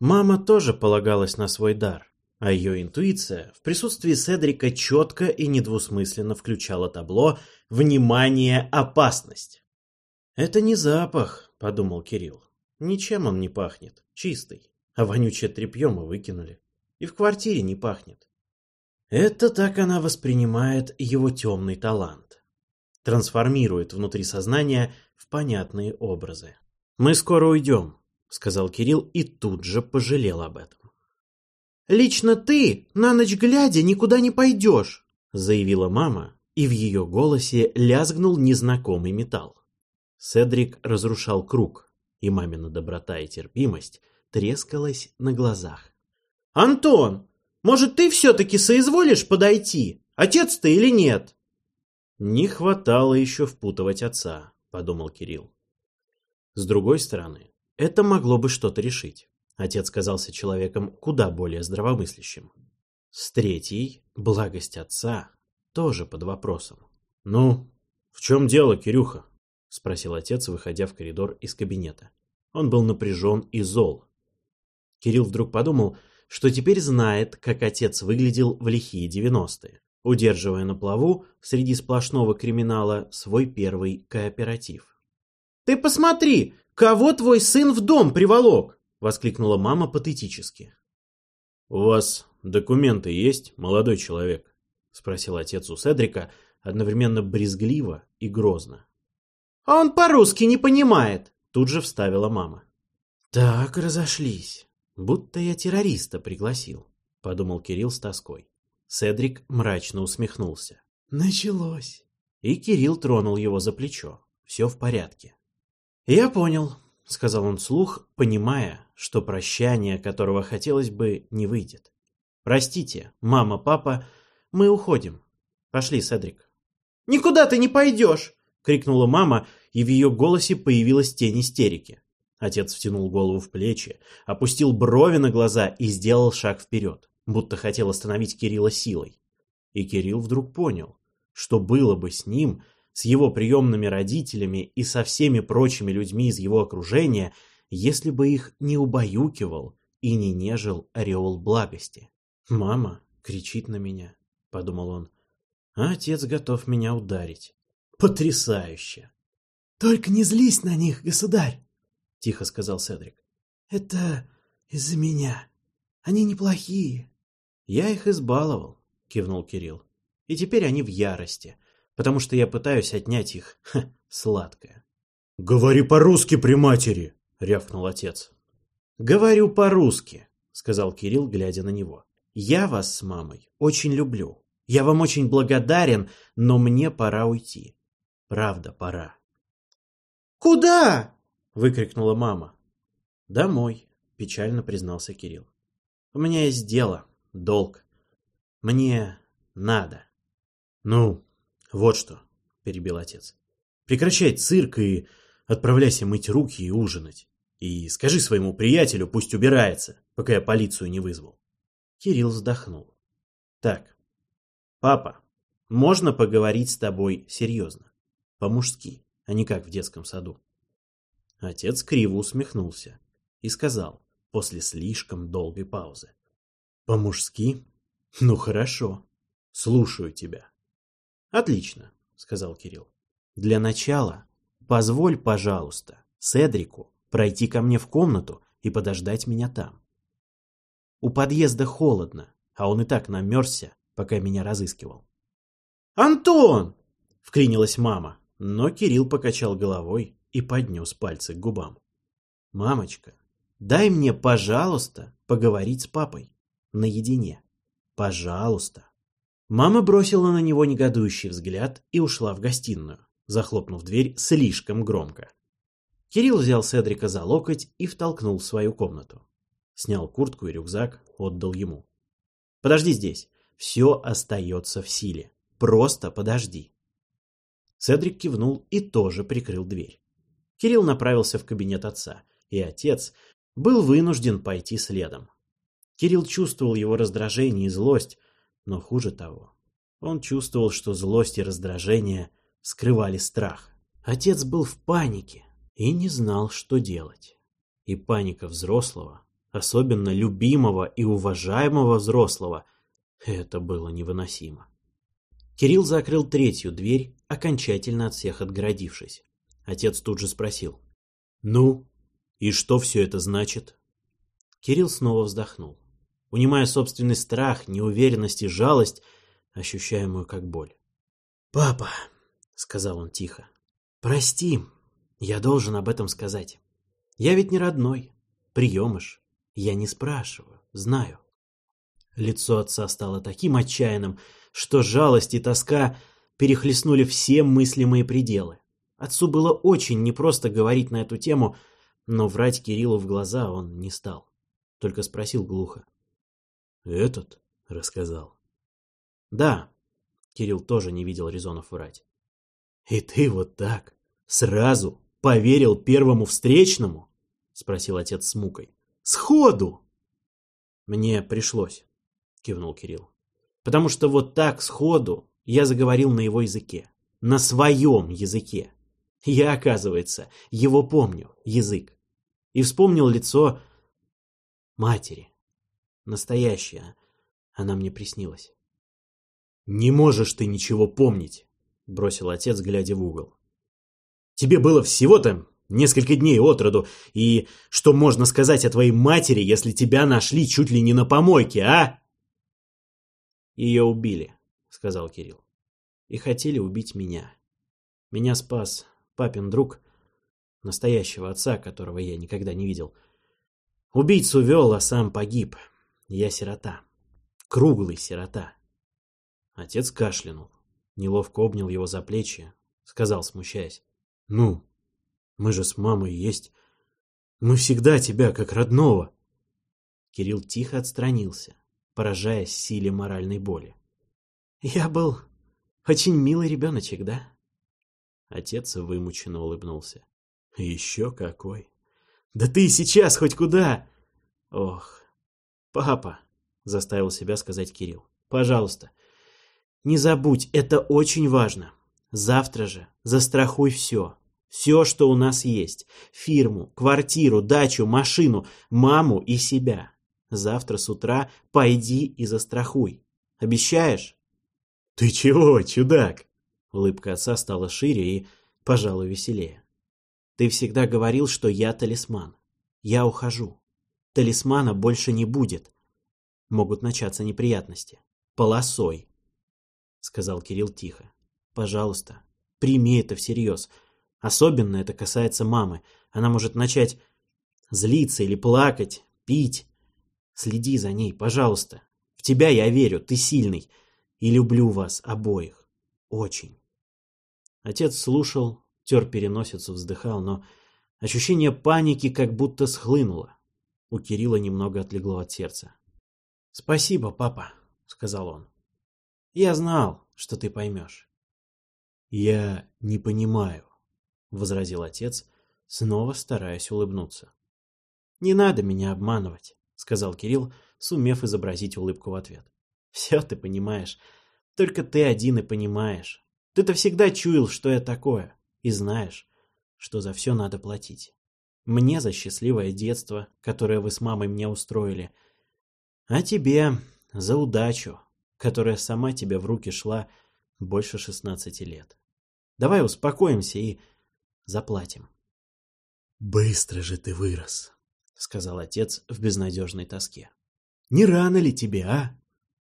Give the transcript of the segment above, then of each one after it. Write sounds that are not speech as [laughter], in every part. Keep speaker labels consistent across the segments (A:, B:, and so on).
A: Мама тоже полагалась на свой дар, а ее интуиция в присутствии Седрика четко и недвусмысленно включала табло «Внимание! Опасность!». «Это не запах», — подумал Кирилл. «Ничем он не пахнет, чистый, а вонючее тряпье мы выкинули. И в квартире не пахнет». Это так она воспринимает его темный талант. Трансформирует внутри сознания в понятные образы. «Мы скоро уйдем», — сказал Кирилл и тут же пожалел об этом.
B: «Лично ты на ночь глядя никуда не пойдешь», —
A: заявила мама, и в ее голосе лязгнул незнакомый металл. Седрик разрушал круг, и мамина доброта и терпимость трескалась на глазах.
B: «Антон, может, ты все-таки соизволишь подойти? Отец ты или нет?»
A: «Не хватало еще впутывать отца», — подумал Кирилл. С другой стороны, это могло бы что-то решить. Отец казался человеком куда более здравомыслящим. С третьей, благость отца, тоже под вопросом. «Ну, в чем дело, Кирюха?» — спросил отец, выходя в коридор из кабинета. Он был напряжен и зол. Кирилл вдруг подумал, что теперь знает, как отец выглядел в лихие девяностые, удерживая на плаву среди сплошного криминала свой первый кооператив.
B: «Ты посмотри, кого твой сын в дом приволок!» — воскликнула мама патетически.
A: «У вас документы есть, молодой человек?» — спросил отец у Седрика, одновременно брезгливо и грозно.
B: «А он по-русски не понимает!» — тут же вставила мама.
A: «Так разошлись. Будто я террориста пригласил», — подумал Кирилл с тоской. Седрик мрачно усмехнулся.
B: «Началось!»
A: И Кирилл тронул его за плечо. Все в порядке. «Я понял», — сказал он вслух, понимая, что прощание, которого хотелось бы, не выйдет. «Простите, мама, папа, мы уходим. Пошли, Седрик».
B: «Никуда ты не пойдешь!»
A: — крикнула мама, и в ее голосе появилась тень истерики. Отец втянул голову в плечи, опустил брови на глаза и сделал шаг вперед, будто хотел остановить Кирилла силой. И Кирилл вдруг понял, что было бы с ним, с его приемными родителями и со всеми прочими людьми из его окружения, если бы их не убаюкивал и не нежил ореол благости. «Мама кричит на меня», — подумал он, — «а отец готов меня ударить. Потрясающе!»
B: «Только не злись на них, государь!»
A: — тихо сказал Седрик.
B: «Это из-за меня. Они неплохие».
A: «Я их избаловал», — кивнул Кирилл. «И теперь они в ярости потому что я пытаюсь отнять их [laughs] ха, сладкое. «Говори по-русски при матери!» — рявкнул отец. «Говорю по-русски», — сказал Кирилл, глядя на него. «Я вас с мамой очень люблю. Я вам очень благодарен, но мне пора уйти. Правда, пора».
B: «Куда?»
A: — выкрикнула мама. «Домой», — печально признался Кирилл. «У меня есть дело, долг. Мне надо». «Ну, «Вот что», — перебил отец. «Прекращай цирк и отправляйся мыть руки и ужинать. И скажи своему приятелю, пусть убирается, пока я полицию не вызвал». Кирилл вздохнул. «Так, папа, можно поговорить с тобой серьезно? По-мужски, а не как в детском саду». Отец криво усмехнулся и сказал после слишком долгой паузы. «По-мужски? Ну хорошо, слушаю тебя». «Отлично», — сказал Кирилл. «Для начала позволь, пожалуйста, Седрику пройти ко мне в комнату и подождать меня там. У подъезда холодно, а он и так намерзся, пока меня разыскивал».
B: «Антон!»
A: — вклинилась мама, но Кирилл покачал головой и поднес пальцы к губам. «Мамочка, дай мне, пожалуйста, поговорить с папой. Наедине. Пожалуйста». Мама бросила на него негодующий взгляд и ушла в гостиную, захлопнув дверь слишком громко. Кирилл взял Седрика за локоть и втолкнул в свою комнату. Снял куртку и рюкзак, отдал ему. «Подожди здесь. Все остается в силе. Просто подожди». Седрик кивнул и тоже прикрыл дверь. Кирилл направился в кабинет отца, и отец был вынужден пойти следом. Кирилл чувствовал его раздражение и злость, но хуже того, он чувствовал, что злость и раздражение скрывали страх. Отец был в панике и не знал, что делать. И паника взрослого особенно любимого и уважаемого взрослого, это было невыносимо. Кирилл закрыл третью дверь, окончательно от всех отгородившись. Отец тут же спросил. «Ну, и что все это значит?» Кирилл снова вздохнул, унимая собственный страх, неуверенность и жалость, ощущаемую как боль. «Папа», — сказал он тихо, — «прости, я должен об этом сказать. Я ведь не родной, приемыш, я не спрашиваю, знаю». Лицо отца стало таким отчаянным, что жалость и тоска перехлестнули все мыслимые пределы. Отцу было очень непросто говорить на эту тему, но врать Кириллу в глаза он не стал. Только спросил глухо. «Этот?» — рассказал. «Да». Кирилл тоже не видел резонов врать. «И ты вот так, сразу поверил первому встречному?» — спросил отец с мукой. «Сходу!» «Мне пришлось», — кивнул Кирилл. «Потому что вот так, сходу, я заговорил на его языке. На своем языке. Я, оказывается, его помню, язык. И вспомнил лицо матери. Настоящее. Она мне приснилась. «Не можешь ты ничего помнить», — бросил отец, глядя в угол. «Тебе было всего-то несколько дней от роду, и что можно сказать о твоей матери, если тебя нашли чуть ли не на помойке, а?» «Ее убили», — сказал Кирилл. «И хотели убить меня. Меня спас папин друг, настоящего отца, которого я никогда не видел. Убийцу вел, а сам погиб. Я сирота. Круглый сирота. Отец кашлянул, неловко обнял его за плечи, сказал, смущаясь. «Ну, мы же с мамой есть. Мы всегда тебя, как родного». Кирилл тихо отстранился, поражаясь силе моральной боли. «Я был очень милый ребеночек, да?» Отец вымученно улыбнулся. «Еще какой! Да ты сейчас хоть куда!» «Ох, папа!» — заставил себя сказать Кирилл. «Пожалуйста, не забудь, это очень важно. Завтра же застрахуй все. Все, что у нас есть. Фирму, квартиру, дачу, машину, маму и себя. Завтра с утра пойди и застрахуй. Обещаешь? Ты чего, чудак? Улыбка отца стала шире и, пожалуй, веселее. Ты всегда говорил, что я талисман. Я ухожу. Талисмана больше не будет. Могут начаться неприятности. Полосой. Сказал Кирилл тихо. Пожалуйста, прими это всерьез. Особенно это касается мамы. Она может начать злиться или плакать, пить. Следи за ней, пожалуйста. В тебя я верю, ты сильный. И люблю вас обоих. Очень. Отец слушал, тер переносицу, вздыхал, но ощущение паники как будто схлынуло. У Кирилла немного отлегло от сердца. «Спасибо, папа», — сказал он. «Я знал, что ты поймешь». «Я не понимаю», — возразил отец, снова стараясь улыбнуться. «Не надо меня обманывать», — сказал Кирилл, сумев изобразить улыбку в ответ. «Все ты понимаешь. Только ты один и понимаешь. Ты-то всегда чуял, что я такое, и знаешь, что за все надо платить. Мне за счастливое детство, которое вы с мамой мне устроили, а тебе за удачу, которая сама тебе в руки шла больше шестнадцати лет. Давай успокоимся и заплатим. «Быстро же ты вырос», — сказал отец в безнадежной тоске. «Не рано ли тебе, а?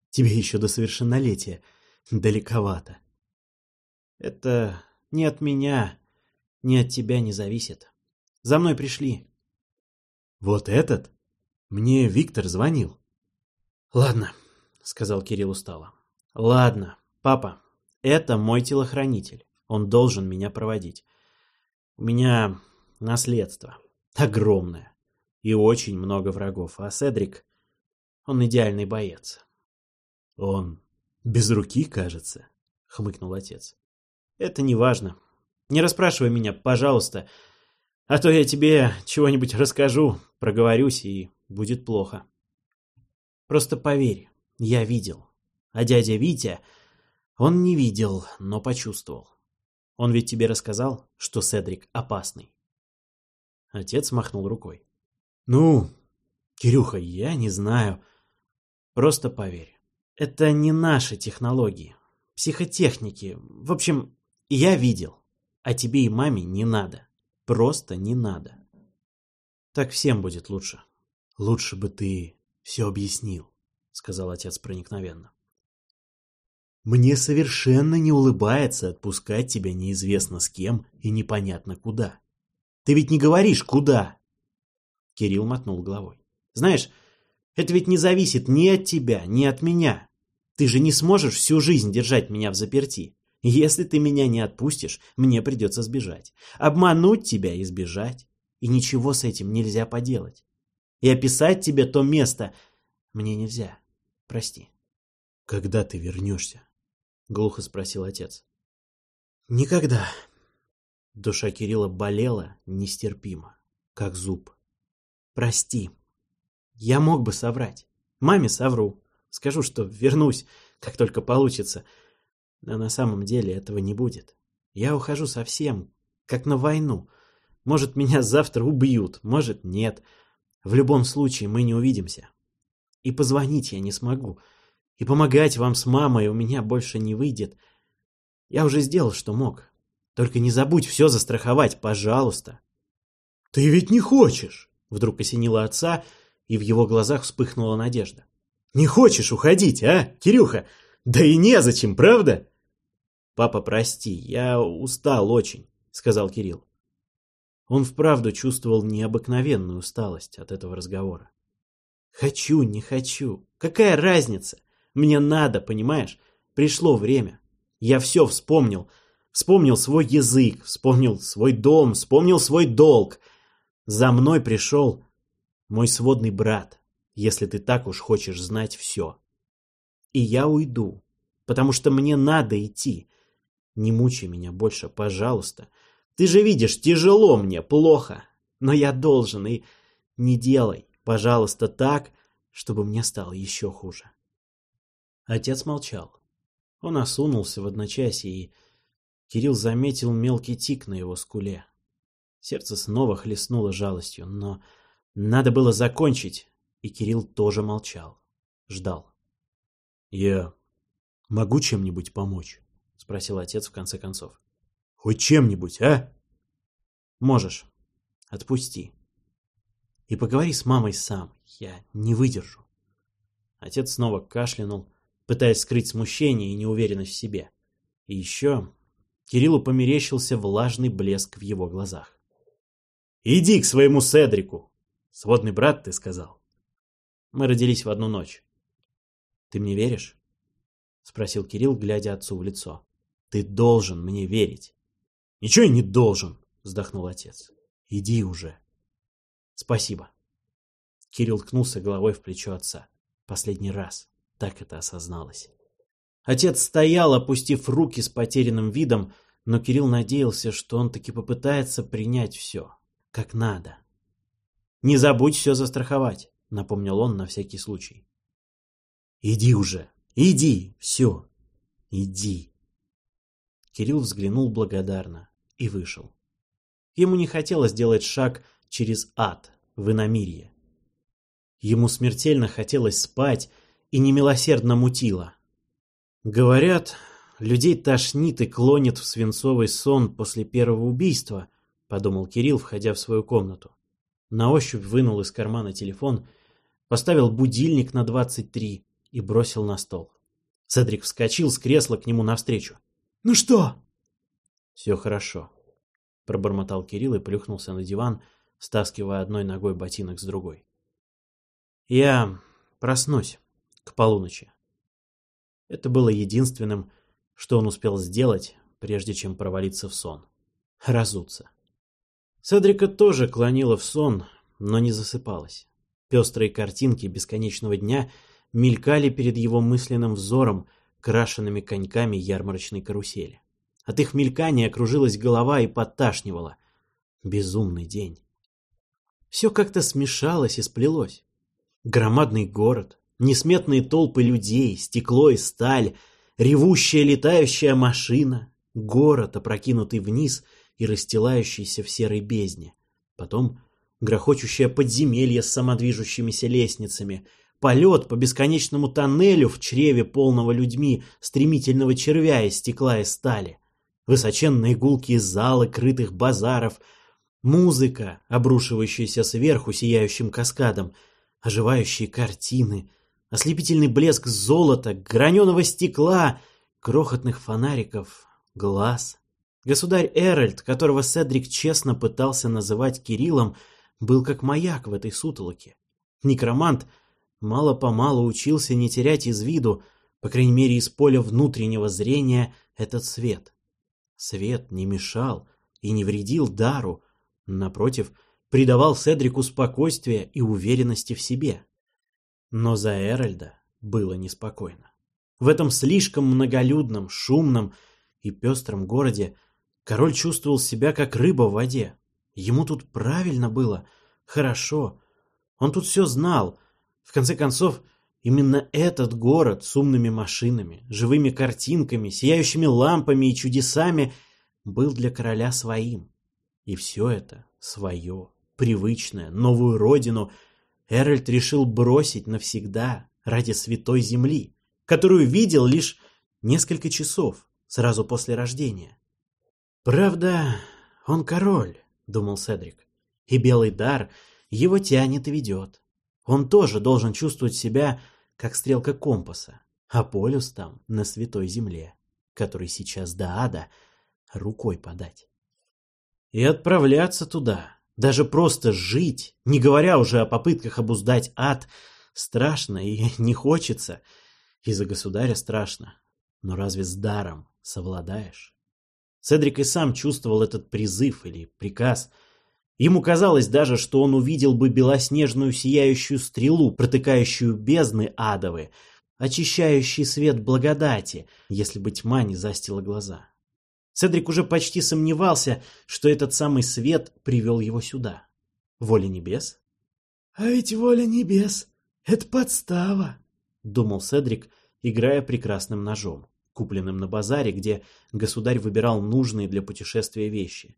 A: Тебе еще до совершеннолетия далековато». Это не от меня, не от тебя не зависит. За мной пришли. Вот этот? Мне Виктор звонил. Ладно, сказал Кирилл устало. Ладно, папа, это мой телохранитель. Он должен меня проводить. У меня наследство. Огромное. И очень много врагов. А Седрик, он идеальный боец. Он без руки, кажется, хмыкнул отец. Это не важно. Не расспрашивай меня, пожалуйста. А то я тебе чего-нибудь расскажу, проговорюсь, и будет плохо. Просто поверь, я видел. А дядя Витя, он не видел, но почувствовал. Он ведь тебе рассказал, что Седрик опасный. Отец махнул рукой. Ну, Кирюха, я не знаю. Просто поверь. Это не наши технологии. Психотехники. В общем, я видел. А тебе и маме не надо. Просто не надо. Так всем будет лучше. Лучше бы ты все объяснил, сказал отец проникновенно. Мне совершенно не улыбается отпускать тебя неизвестно с кем и непонятно куда. Ты ведь не говоришь, куда? Кирилл мотнул головой. Знаешь, это ведь не зависит ни от тебя, ни от меня. Ты же не сможешь всю жизнь держать меня в заперти. Если ты меня не отпустишь, мне придется сбежать. Обмануть тебя и сбежать. И ничего с этим нельзя поделать. И описать тебе то место мне нельзя. Прости. Когда ты вернешься? Глухо спросил отец. Никогда. Душа Кирилла болела нестерпимо, как зуб. Прости. Я мог бы соврать. Маме совру. Скажу, что вернусь, как только получится. Но на самом деле этого не будет. Я ухожу совсем, как на войну. Может, меня завтра убьют, может, нет. В любом случае мы не увидимся. И позвонить я не смогу. И помогать вам с мамой у меня больше не выйдет. Я уже сделал, что мог. Только не забудь все застраховать, пожалуйста. — Ты ведь не хочешь! — вдруг осенило отца, и в его глазах вспыхнула надежда. «Не хочешь уходить, а, Кирюха? Да и незачем, правда?» «Папа, прости, я устал очень», — сказал Кирилл. Он вправду чувствовал необыкновенную усталость от этого разговора. «Хочу, не хочу. Какая разница? Мне надо, понимаешь? Пришло время. Я все вспомнил. Вспомнил свой язык, вспомнил свой дом, вспомнил свой долг. За мной пришел мой сводный брат, если ты так уж хочешь знать все. И я уйду, потому что мне надо идти. Не мучай меня больше, пожалуйста. Ты же видишь, тяжело мне, плохо. Но я должен, и не делай, пожалуйста, так, чтобы мне стало еще хуже. Отец молчал. Он осунулся в одночасье, и Кирилл заметил мелкий тик на его скуле. Сердце снова хлестнуло жалостью, но надо было закончить, и Кирилл тоже молчал. Ждал. «Я могу чем-нибудь помочь?» — спросил отец в конце концов. «Хоть чем-нибудь, а?» «Можешь. Отпусти. И поговори с мамой сам. Я не выдержу». Отец снова кашлянул, пытаясь скрыть смущение и неуверенность в себе. И еще Кириллу померещился влажный блеск в его глазах. «Иди к своему Седрику!» Сводный брат, ты сказал. Мы родились в одну ночь. Ты мне веришь? Спросил Кирилл, глядя отцу в лицо. Ты должен мне верить. Ничего я не должен, вздохнул отец. Иди уже. Спасибо. Кирилл ткнулся головой в плечо отца. Последний раз так это осозналось. Отец стоял, опустив руки с потерянным видом, но Кирилл надеялся, что он таки попытается принять все, как надо. Не забудь все застраховать, напомнил он на всякий случай. Иди уже, иди, все, иди. Кирилл взглянул благодарно и вышел. Ему не хотелось делать шаг через ад в иномирье. Ему смертельно хотелось спать и немилосердно мутило. Говорят, людей тошнит и клонит в свинцовый сон после первого убийства, подумал Кирилл, входя в свою комнату. На ощупь вынул из кармана телефон, поставил будильник на 23 и бросил на стол. Седрик вскочил с кресла к нему навстречу. «Ну что?» «Все хорошо», — пробормотал Кирилл и плюхнулся на диван, стаскивая одной ногой ботинок с другой. «Я проснусь к полуночи». Это было единственным, что он успел сделать, прежде чем провалиться в сон. Разуться. Седрика тоже клонила в сон, но не засыпалась. Пестрые картинки бесконечного дня мелькали перед его мысленным взором крашенными коньками ярмарочной карусели. От их мелькания кружилась голова и подташнивала. Безумный день. Все как-то смешалось и сплелось. Громадный город, несметные толпы людей, стекло и сталь, ревущая летающая машина, город, опрокинутый вниз — и расстилающийся в серой бездне. Потом
B: грохочущее подземелье с самодвижущимися лестницами, полет по бесконечному тоннелю в чреве полного людьми стремительного червя из стекла и стали, высоченные гулкие залы крытых базаров, музыка, обрушивающаяся сверху сияющим каскадом, оживающие картины, ослепительный блеск золота, граненого стекла, крохотных фонариков, глаз. Государь Эральд, которого Седрик честно пытался называть Кириллом, был как маяк в этой сутолоке. Некромант мало-помалу учился не терять из виду, по крайней мере из поля внутреннего зрения, этот свет. Свет не мешал и не вредил дару, напротив, придавал Седрику спокойствие и уверенности в себе. Но за Эральда было неспокойно. В этом слишком многолюдном, шумном и пестром городе король чувствовал себя как рыба в воде. Ему тут правильно было, хорошо. Он тут все знал. В конце концов, именно этот город с умными машинами, живыми картинками, сияющими лампами и чудесами был для короля своим. И все это свое, привычное, новую родину Эральд решил бросить навсегда ради святой земли, которую видел лишь несколько часов сразу после рождения. Правда, он король, — думал Седрик. «И белый дар его тянет и ведет. Он тоже должен чувствовать себя, как стрелка компаса, а полюс там, на святой земле, который сейчас до ада рукой подать. И отправляться туда, даже просто жить, не говоря уже о попытках обуздать ад, страшно и [laughs] не хочется. И за государя страшно. Но разве с даром совладаешь? Седрик и сам чувствовал этот призыв или приказ. Ему казалось даже, что он увидел бы белоснежную сияющую стрелу, протыкающую бездны адовы, очищающий свет благодати, если бы тьма не застила глаза. Седрик уже почти сомневался, что этот самый свет привел его сюда. Воля небес? — А ведь воля небес — это подстава, — думал Седрик, играя прекрасным ножом купленным на базаре, где государь выбирал нужные для путешествия вещи.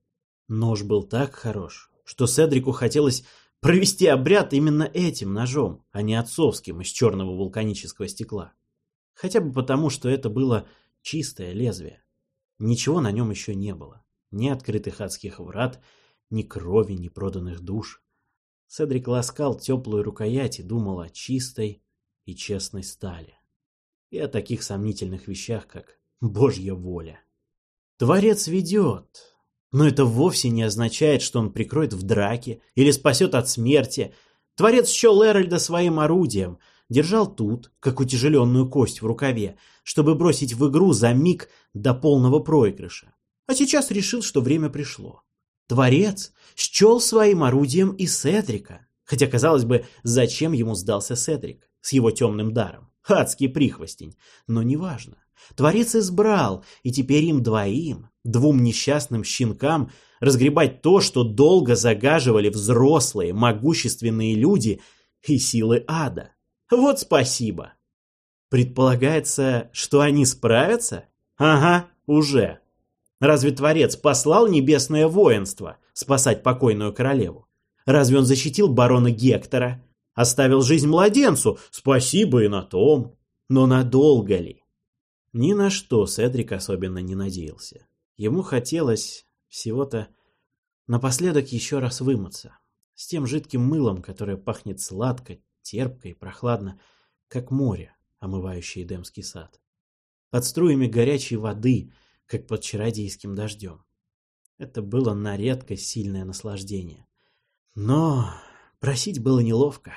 B: Нож был так хорош, что Седрику хотелось провести обряд именно этим ножом, а не отцовским из черного вулканического стекла. Хотя бы потому, что это было чистое лезвие. Ничего на нем еще не было. Ни открытых адских врат, ни крови, ни проданных душ. Седрик ласкал теплую рукоять и думал о чистой и честной стали и о таких сомнительных вещах, как Божья воля. Творец ведет, но это вовсе не означает, что он прикроет в драке или спасет от смерти. Творец счел Эральда своим орудием, держал тут, как утяжеленную кость в рукаве, чтобы бросить в игру за миг до полного проигрыша. А сейчас решил, что время пришло. Творец счел своим орудием и Седрика, хотя, казалось бы, зачем ему сдался Седрик с его темным даром? Адский прихвостень. Но неважно. Творец избрал, и теперь им двоим, двум несчастным щенкам, разгребать то, что долго загаживали взрослые, могущественные люди и силы ада. Вот спасибо. Предполагается, что они справятся? Ага, уже. Разве Творец послал небесное воинство спасать покойную королеву? Разве он защитил барона Гектора? Оставил жизнь младенцу, спасибо и на том. Но надолго ли? Ни на что Седрик особенно не надеялся. Ему хотелось всего-то напоследок еще раз вымыться. С тем жидким мылом, которое пахнет сладко, терпко и прохладно, как море, омывающее Эдемский сад. Под струями горячей воды, как под чародейским дождем. Это было на редкость сильное наслаждение. Но просить было неловко.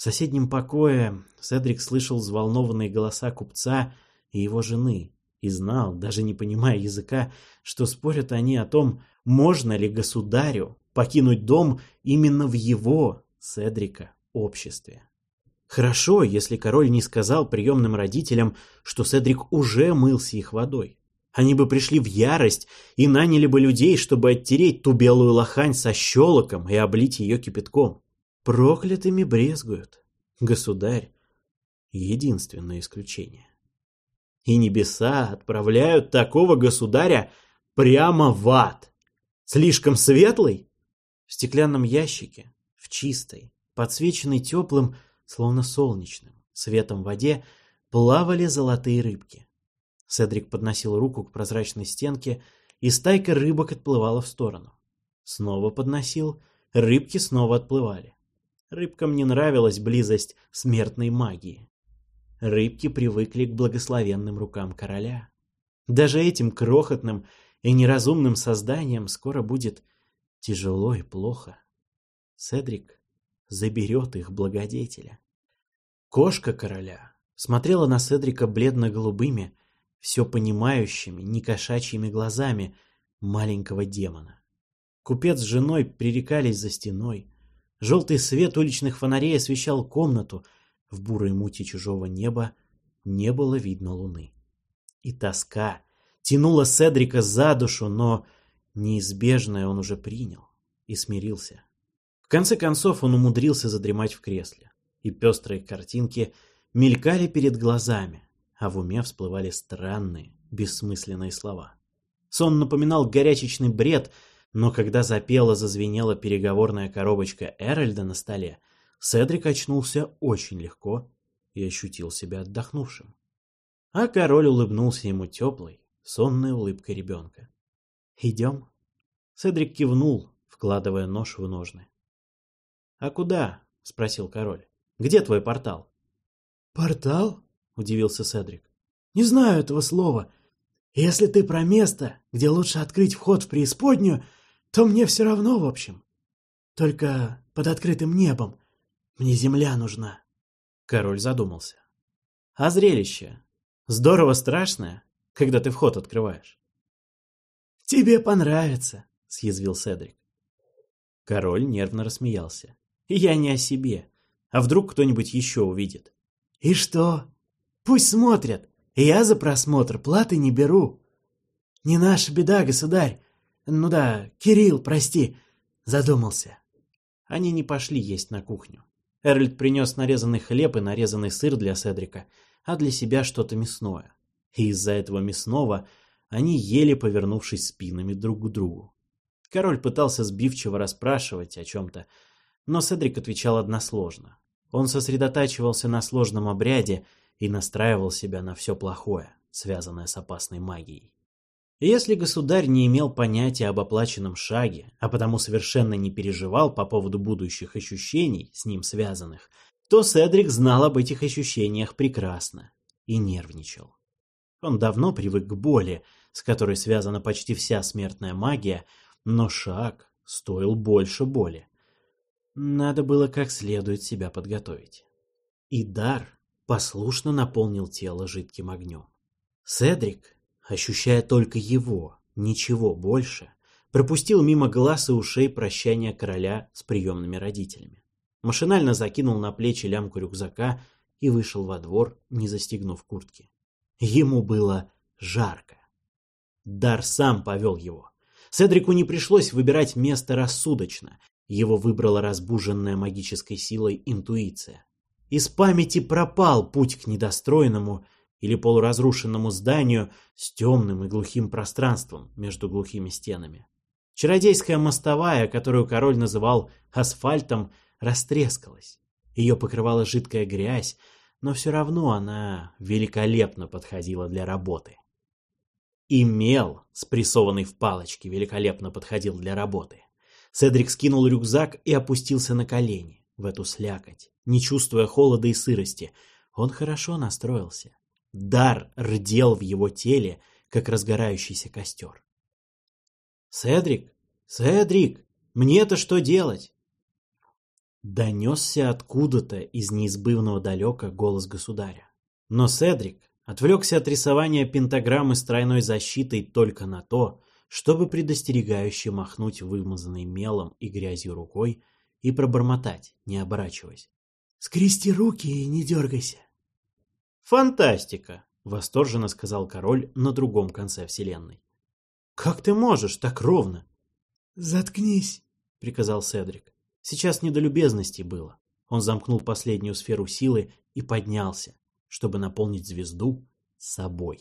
B: В соседнем покое Седрик слышал взволнованные голоса купца и его жены и знал, даже не понимая языка, что спорят они о том, можно ли государю покинуть дом именно в его, Седрика, обществе. Хорошо, если король не сказал приемным родителям, что Седрик уже мылся их водой. Они бы пришли в ярость и наняли бы людей, чтобы оттереть ту белую лохань со щелоком и облить ее кипятком. Проклятыми брезгуют. Государь — единственное исключение. И небеса отправляют такого государя прямо в ад. Слишком светлый? В стеклянном ящике, чистой, подсвеченной теплым, словно солнечным, светом в воде, плавали золотые рыбки. Седрик подносил руку к прозрачной стенке, и стайка рыбок отплывала в сторону. Снова подносил, рыбки снова отплывали. Рыбкам не нравилась близость смертной магии. Рыбки привыкли к благословенным рукам короля. Даже этим крохотным и неразумным созданиям скоро будет тяжело и плохо. Седрик заберет их благодетеля. Кошка короля смотрела на Седрика бледно-голубыми, все понимающими, не кошачьими глазами маленького демона. Купец с женой пререкались за стеной. Желтый свет уличных фонарей освещал комнату. В бурой мути чужого неба не было видно луны. И тоска тянула Седрика за душу, но неизбежное он уже принял и смирился. В конце концов он умудрился задремать в кресле, и пестрые картинки мелькали перед глазами, а в уме всплывали странные, бессмысленные слова. Сон напоминал горячечный бред, но когда запела, зазвенела переговорная коробочка Эральда на столе, Седрик очнулся очень легко и ощутил себя отдохнувшим. А король улыбнулся ему теплой, сонной улыбкой ребенка. «Идем?» Седрик кивнул, вкладывая нож в ножны. «А куда?» — спросил король. «Где твой портал?»
C: «Портал?» — удивился Седрик. «Не знаю этого слова. Если ты про место, где лучше открыть вход в преисподнюю, то мне все равно, в общем. Только под открытым небом. Мне земля нужна».
B: Король задумался. «А зрелище? Здорово страшное, когда ты вход открываешь?»
C: «Тебе понравится», — съязвил Седрик.
B: Король нервно рассмеялся. «Я не о себе. А вдруг кто-нибудь еще увидит?»
C: «И что? Пусть смотрят. Я за просмотр платы не беру. Не наша беда, государь. Ну да, Кирилл, прости, задумался.
B: Они не пошли есть на кухню. Эрльд принес нарезанный хлеб и нарезанный сыр для Седрика, а для себя что-то мясное. И из-за этого мясного они ели, повернувшись спинами друг к другу. Король пытался сбивчиво расспрашивать о чем-то, но Седрик отвечал односложно. Он сосредотачивался на сложном обряде и настраивал себя на все плохое, связанное с опасной магией. Если государь не имел понятия об оплаченном шаге, а потому совершенно не переживал по поводу будущих ощущений, с ним связанных, то Седрик знал об этих ощущениях прекрасно и нервничал. Он давно привык к боли, с которой связана почти вся смертная магия, но шаг стоил больше боли. Надо было как следует себя подготовить. И дар послушно наполнил тело жидким огнем. Седрик, ощущая только его, ничего больше, пропустил мимо глаз и ушей прощание короля с приемными родителями. Машинально закинул на плечи лямку рюкзака и вышел во двор, не застегнув куртки. Ему было жарко. Дар сам повел его. Седрику не пришлось выбирать место рассудочно. Его выбрала разбуженная магической силой интуиция. Из памяти пропал путь к недостроенному или полуразрушенному зданию с темным и глухим пространством между глухими стенами. Чародейская мостовая, которую король называл асфальтом, растрескалась. Ее покрывала жидкая грязь, но все равно она великолепно подходила для работы. И мел, спрессованный в палочке, великолепно подходил для работы. Седрик скинул рюкзак и опустился на колени в эту слякоть, не чувствуя холода и сырости. Он хорошо настроился. Дар рдел в его теле, как разгорающийся костер. «Седрик! Седрик! Мне-то что делать?» Донесся откуда-то из неизбывного далека голос государя. Но Седрик отвлекся от рисования пентаграммы с тройной защитой только на то, чтобы предостерегающе махнуть вымазанной мелом и грязью рукой и пробормотать, не оборачиваясь.
C: «Скрести руки и не дергайся».
B: «Фантастика!» — восторженно сказал король на другом конце вселенной. «Как ты можешь так ровно?»
C: «Заткнись!» — приказал Седрик. Сейчас не до любезности было. Он замкнул последнюю сферу силы и поднялся, чтобы наполнить звезду собой.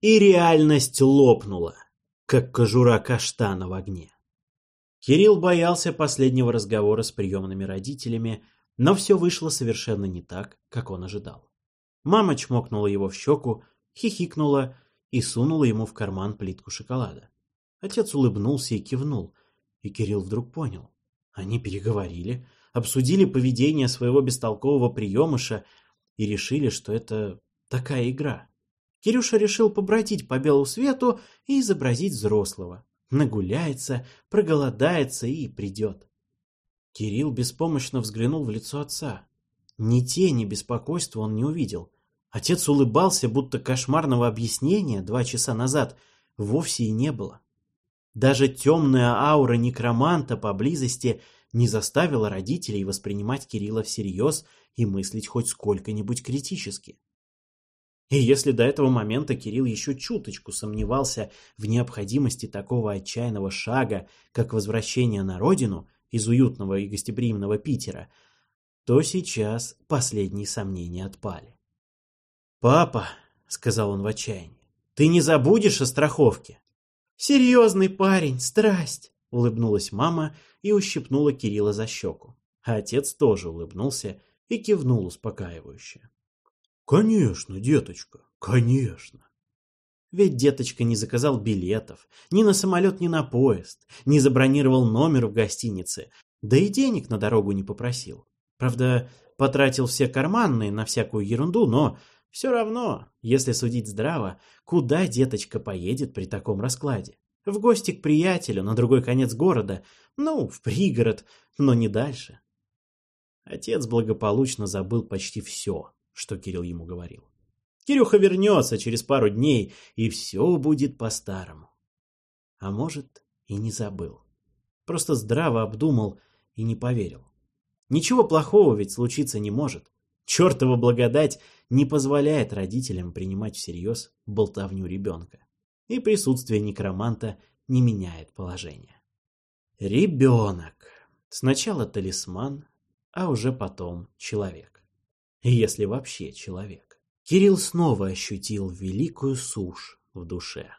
B: И реальность лопнула, как кожура каштана в огне. Кирилл боялся последнего разговора с приемными родителями, но все вышло совершенно не так, как он ожидал. Мама чмокнула его в щеку, хихикнула и сунула ему в карман плитку шоколада. Отец улыбнулся и кивнул, и Кирилл вдруг понял. Они переговорили, обсудили поведение своего бестолкового приемыша и решили, что это такая игра. Кирюша решил побродить по белу свету и изобразить взрослого. Нагуляется, проголодается и придет. Кирилл беспомощно взглянул в лицо отца. Ни тени беспокойства он не увидел. Отец улыбался, будто кошмарного объяснения два часа назад вовсе и не было. Даже темная аура некроманта поблизости не заставила родителей воспринимать Кирилла всерьез и мыслить хоть сколько-нибудь критически. И если до этого момента Кирилл еще чуточку сомневался в необходимости такого отчаянного шага, как возвращение на родину из уютного и гостеприимного Питера, то сейчас последние сомнения отпали. «Папа», — сказал он в отчаянии, — «ты не забудешь о страховке?»
C: «Серьезный парень, страсть!»
B: — улыбнулась мама и ущипнула Кирилла за щеку. А отец тоже улыбнулся и кивнул успокаивающе.
A: «Конечно, деточка, конечно!»
B: Ведь деточка не заказал билетов, ни на самолет, ни на поезд, не забронировал номер в гостинице, да и денег на дорогу не попросил. Правда, потратил все карманные на всякую ерунду, но все равно, если судить здраво, куда деточка поедет при таком раскладе? В гости к приятелю на другой конец города, ну, в пригород, но не дальше. Отец благополучно забыл почти все, что Кирилл ему говорил. Кирюха вернется через пару дней, и все будет по-старому. А может, и не забыл. Просто здраво обдумал и не поверил. Ничего плохого ведь случиться не может. Чертова благодать не позволяет родителям принимать всерьез болтовню ребенка. И присутствие некроманта не меняет положение. Ребенок. Сначала талисман, а уже потом человек. Если вообще человек. Кирилл снова ощутил великую сушь в душе.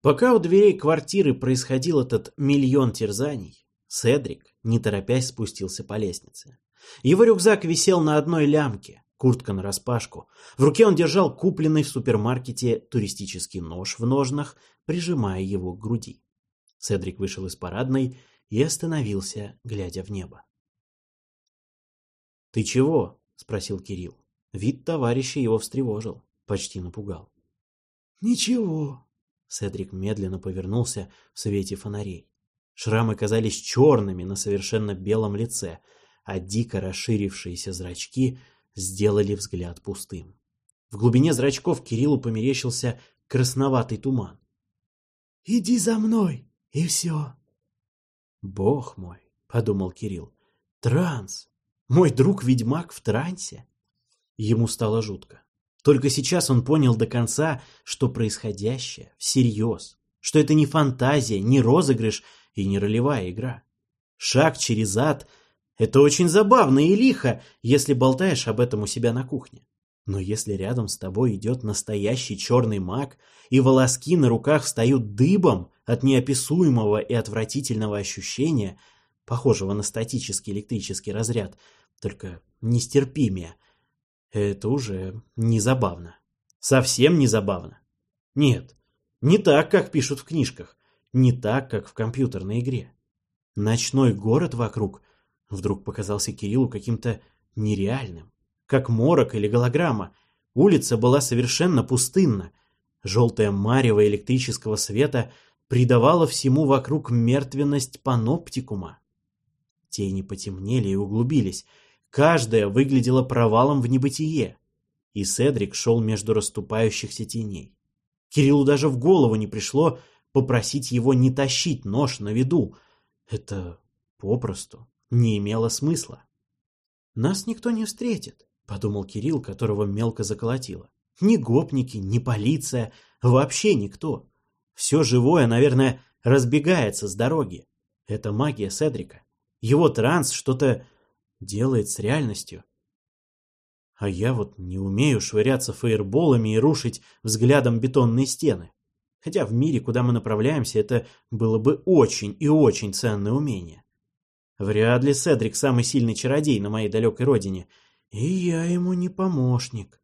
B: Пока у дверей квартиры происходил этот миллион терзаний, Седрик, не торопясь, спустился по лестнице. Его рюкзак висел на одной лямке, куртка нараспашку. В руке он держал купленный в супермаркете туристический нож в ножнах, прижимая его к груди. Седрик вышел из парадной и остановился, глядя в небо. «Ты чего?» — спросил Кирилл. Вид товарища его встревожил, почти напугал.
C: «Ничего».
B: Седрик медленно повернулся в свете фонарей. Шрамы казались черными на совершенно белом лице, а дико расширившиеся зрачки сделали взгляд пустым. В глубине зрачков Кириллу померещился красноватый туман.
C: «Иди за мной, и все».
B: «Бог мой», — подумал Кирилл, — «транс! Мой друг-ведьмак в трансе?» Ему стало жутко. Только сейчас он понял до конца, что происходящее всерьез, что это не фантазия, не розыгрыш и не ролевая игра. Шаг через ад — это очень забавно и лихо, если болтаешь об этом у себя на кухне. Но если рядом с тобой идет настоящий черный маг, и волоски на руках встают дыбом от неописуемого и отвратительного ощущения, похожего на статический электрический разряд, только нестерпимее — это уже не забавно. Совсем не забавно. Нет, не так, как пишут в книжках, не так, как в компьютерной игре. Ночной город вокруг вдруг показался Кириллу каким-то нереальным, как морок или голограмма. Улица была совершенно пустынна. Желтая марево электрического света придавала всему вокруг мертвенность паноптикума. Тени потемнели и углубились, Каждая выглядела провалом в небытие, и Седрик шел между расступающихся теней. Кириллу даже в голову не пришло попросить его не тащить нож на виду. Это попросту не имело смысла. «Нас никто не встретит», — подумал Кирилл, которого мелко заколотило. «Ни гопники, ни полиция, вообще никто. Все живое, наверное, разбегается с дороги. Это магия Седрика. Его транс что-то делает с реальностью. А я вот не умею швыряться фейерболами и рушить взглядом бетонные стены. Хотя в мире, куда мы направляемся, это было бы очень и очень ценное умение. Вряд ли Седрик самый сильный чародей на моей далекой родине, и я ему не помощник.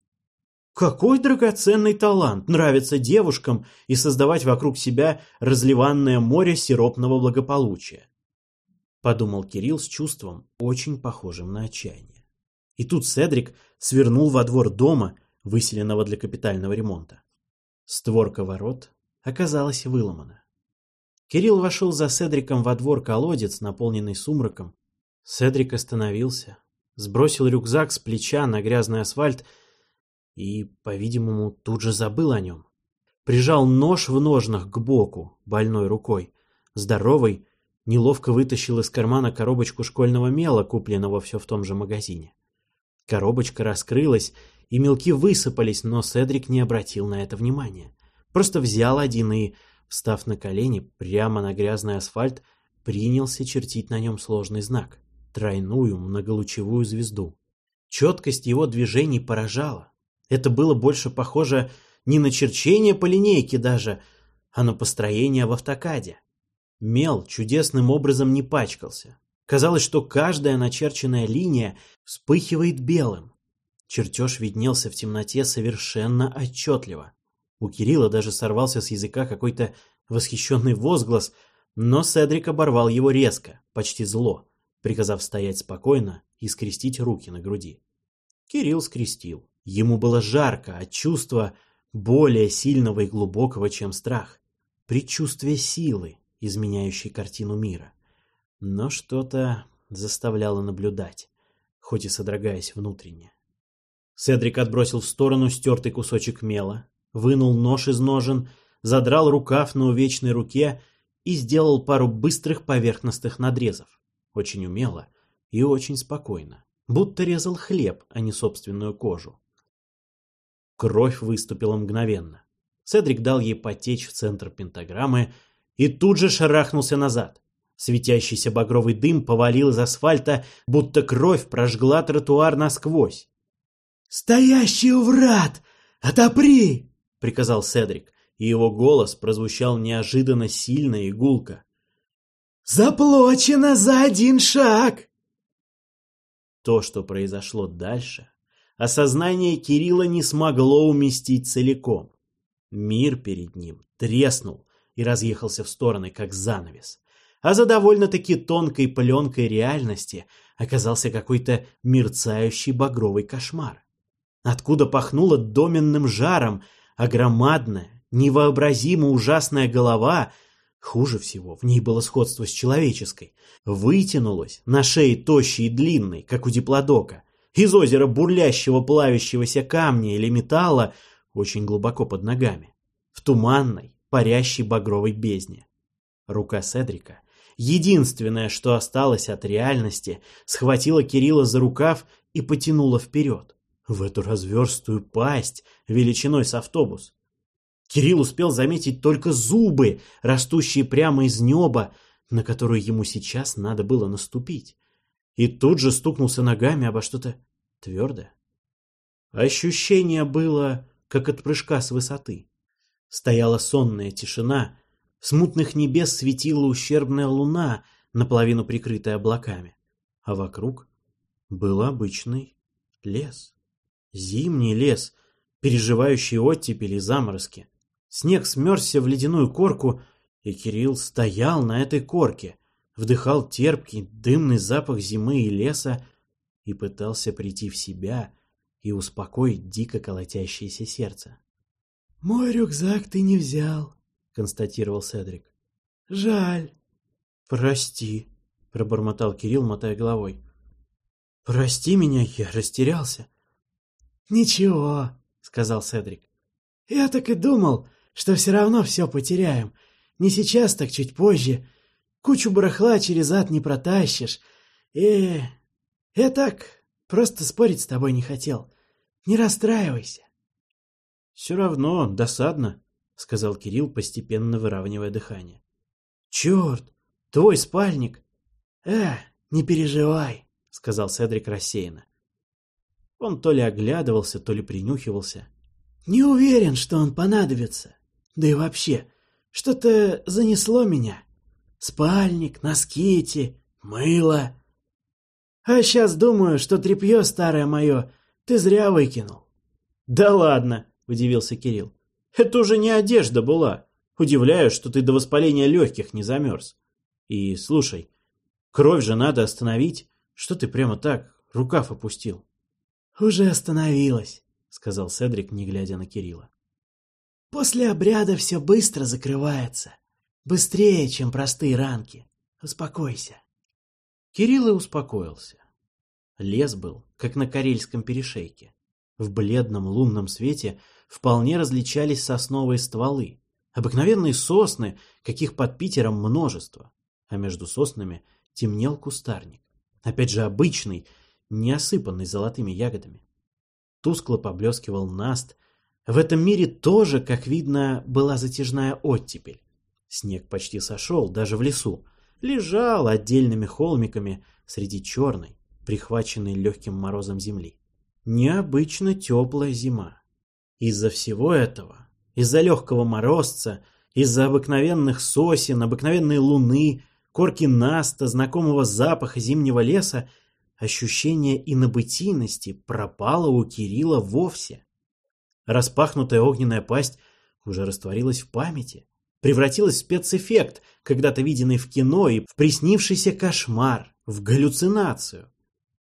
B: Какой драгоценный талант нравится девушкам и создавать вокруг себя разливанное море сиропного благополучия. Подумал Кирилл с чувством, очень похожим на отчаяние. И тут Седрик свернул во двор дома, выселенного для капитального ремонта. Створка ворот оказалась выломана. Кирилл вошел за Седриком во двор колодец, наполненный сумраком. Седрик остановился, сбросил рюкзак с плеча на грязный асфальт и, по-видимому, тут же забыл о нем. Прижал нож в ножнах к боку, больной рукой. Здоровый, неловко вытащил из кармана коробочку школьного мела, купленного все в том же магазине. Коробочка раскрылась, и мелки высыпались, но Седрик не обратил на это внимания. Просто взял один и, встав на колени прямо на грязный асфальт, принялся чертить на нем сложный знак — тройную многолучевую звезду. Четкость его движений поражала. Это было больше похоже не на черчение по линейке даже, а на построение в автокаде. Мел чудесным образом не пачкался. Казалось, что каждая начерченная линия вспыхивает белым. Чертеж виднелся в темноте совершенно отчетливо. У Кирилла даже сорвался с языка какой-то восхищенный возглас, но Седрик оборвал его резко, почти зло, приказав стоять спокойно и скрестить руки на груди. Кирилл скрестил. Ему было жарко от чувства более сильного и глубокого, чем страх. Предчувствие силы, изменяющей картину мира. Но что-то заставляло наблюдать, хоть и содрогаясь внутренне. Седрик отбросил в сторону стертый кусочек мела, вынул нож из ножен, задрал рукав на увечной руке и сделал пару быстрых поверхностных надрезов. Очень умело и очень спокойно, будто резал хлеб, а не собственную кожу. Кровь выступила мгновенно. Седрик дал ей потечь в центр пентаграммы и тут же шарахнулся назад. Светящийся багровый дым повалил из асфальта, будто кровь прожгла тротуар насквозь.
C: «Стоящий у врат! Отопри!» — приказал
B: Седрик, и его голос прозвучал неожиданно сильно и гулко.
C: «Заплачено за один шаг!»
B: То, что произошло дальше, осознание Кирилла не смогло уместить целиком. Мир перед ним треснул и разъехался в стороны, как занавес. А за довольно-таки тонкой пленкой реальности оказался какой-то мерцающий багровый кошмар. Откуда пахнуло доменным жаром, а громадная, невообразимо ужасная голова, хуже всего, в ней было сходство с человеческой, вытянулась на шее тощей и длинной, как у диплодока, из озера бурлящего плавящегося камня или металла очень глубоко под ногами, в туманной, парящей багровой бездне. Рука Седрика, единственное, что осталось от реальности, схватила Кирилла за рукав и потянула вперед, в эту разверстую пасть величиной с автобус. Кирилл успел заметить только зубы, растущие прямо из неба, на которые ему сейчас надо было наступить и тут же стукнулся ногами обо что-то твердое. Ощущение было, как от прыжка с высоты. Стояла сонная тишина, с мутных небес светила ущербная луна, наполовину прикрытая облаками, а вокруг был обычный лес. Зимний лес, переживающий оттепели и заморозки. Снег смерзся в ледяную корку, и Кирилл стоял на этой корке, вдыхал терпкий, дымный запах зимы и леса и пытался прийти в себя и успокоить дико колотящееся сердце.
C: «Мой рюкзак ты не взял», —
B: констатировал Седрик.
C: «Жаль».
B: «Прости», — пробормотал Кирилл, мотая головой. «Прости меня, я растерялся».
C: «Ничего», — сказал Седрик. «Я так и думал, что все равно все потеряем. Не сейчас, так чуть позже. Кучу барахла через ад не протащишь. И... Я так, просто спорить с тобой не хотел. Не расстраивайся.
B: Все равно досадно, сказал Кирилл, постепенно выравнивая дыхание. Черт, твой спальник.
C: Э, не переживай, сказал Седрик рассеянно.
B: Он то ли оглядывался, то ли принюхивался.
C: Не уверен, что он понадобится. Да и вообще, что-то занесло меня. Спальник, носки эти, мыло. А сейчас думаю, что тряпье старое мое ты зря выкинул.
B: Да ладно, удивился Кирилл. Это уже не одежда была. Удивляюсь, что ты до воспаления легких не замерз. И слушай, кровь же надо остановить. Что ты прямо так рукав опустил?
C: Уже остановилась, сказал Седрик, не глядя на Кирилла. После обряда все быстро закрывается. Быстрее, чем простые ранки. Успокойся.
B: Кирилл и успокоился. Лес был, как на Карельском перешейке. В бледном лунном свете вполне различались сосновые стволы. Обыкновенные сосны, каких под Питером множество. А между соснами темнел кустарник. Опять же обычный, не осыпанный золотыми ягодами. Тускло поблескивал наст, в этом мире тоже, как видно, была затяжная оттепель. Снег почти сошел, даже в лесу. Лежал отдельными холмиками среди черной, прихваченной легким морозом земли. Необычно теплая зима. Из-за всего этого, из-за легкого морозца, из-за обыкновенных сосен, обыкновенной луны, корки наста, знакомого запаха зимнего леса, ощущение инобытийности пропало у Кирилла вовсе. Распахнутая огненная пасть уже растворилась в памяти, превратилась в спецэффект, когда-то виденный в кино и в приснившийся кошмар, в галлюцинацию.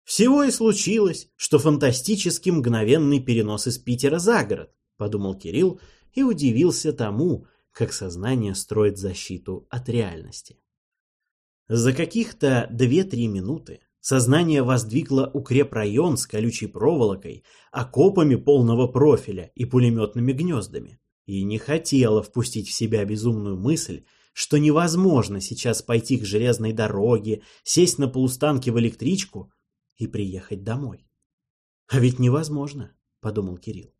B: Всего и случилось, что фантастический мгновенный перенос из Питера за город, подумал Кирилл и удивился тому, как сознание строит защиту от реальности. За каких-то две-три минуты Сознание воздвигло укрепрайон с колючей проволокой, окопами полного профиля и пулеметными гнездами. И не хотело впустить в себя безумную мысль, что невозможно сейчас пойти к железной дороге, сесть на полустанке в электричку и приехать домой. А ведь невозможно, подумал Кирилл.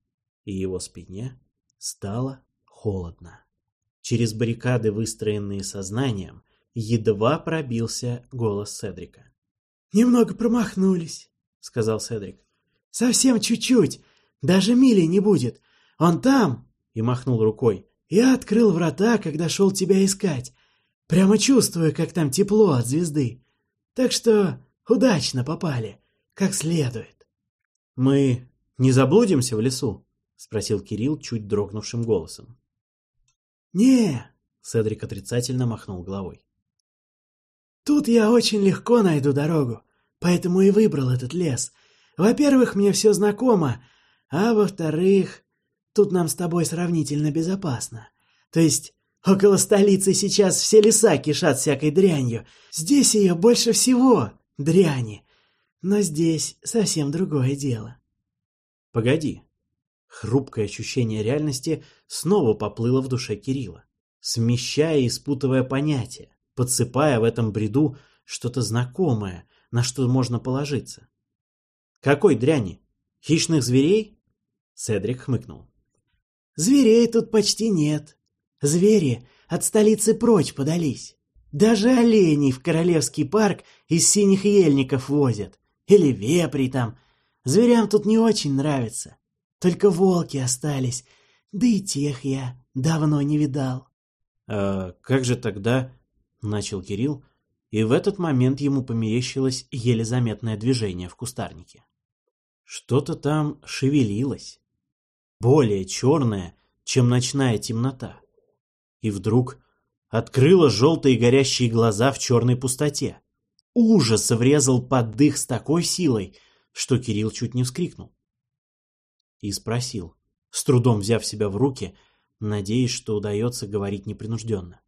B: И его спине стало холодно. Через баррикады, выстроенные сознанием, едва пробился голос Седрика.
C: «Немного промахнулись», — сказал Седрик. «Совсем чуть-чуть. Даже мили не будет. Он там!» — и махнул рукой. «Я открыл врата, когда шел тебя искать. Прямо чувствую, как там тепло от звезды. Так что удачно попали, как следует».
B: «Мы не заблудимся в лесу?» — спросил Кирилл чуть дрогнувшим голосом.
C: «Не», —
B: Седрик отрицательно махнул головой.
C: Тут я очень легко найду дорогу, поэтому и выбрал этот лес. Во-первых, мне все знакомо, а во-вторых, тут нам с тобой сравнительно безопасно. То есть около столицы сейчас все леса кишат всякой дрянью. Здесь ее больше всего, дряни. Но здесь совсем другое дело.
B: Погоди. Хрупкое ощущение реальности снова поплыло в душе Кирилла, смещая и спутывая понятия подсыпая в этом бреду что-то знакомое, на что можно положиться. «Какой дряни? Хищных зверей?» Седрик хмыкнул.
C: «Зверей тут почти нет. Звери от столицы прочь подались. Даже оленей в Королевский парк из синих ельников возят. Или вепри там. Зверям тут не очень нравится. Только волки остались. Да и тех я давно не видал.
B: А как же тогда — начал Кирилл, и в этот момент ему померещилось еле заметное движение в кустарнике. Что-то там шевелилось, более черное, чем ночная темнота. И вдруг открыло желтые горящие глаза в черной пустоте. Ужас врезал под дых с такой силой, что Кирилл чуть не вскрикнул. И спросил, с трудом взяв себя в руки, надеясь, что удается говорить непринужденно.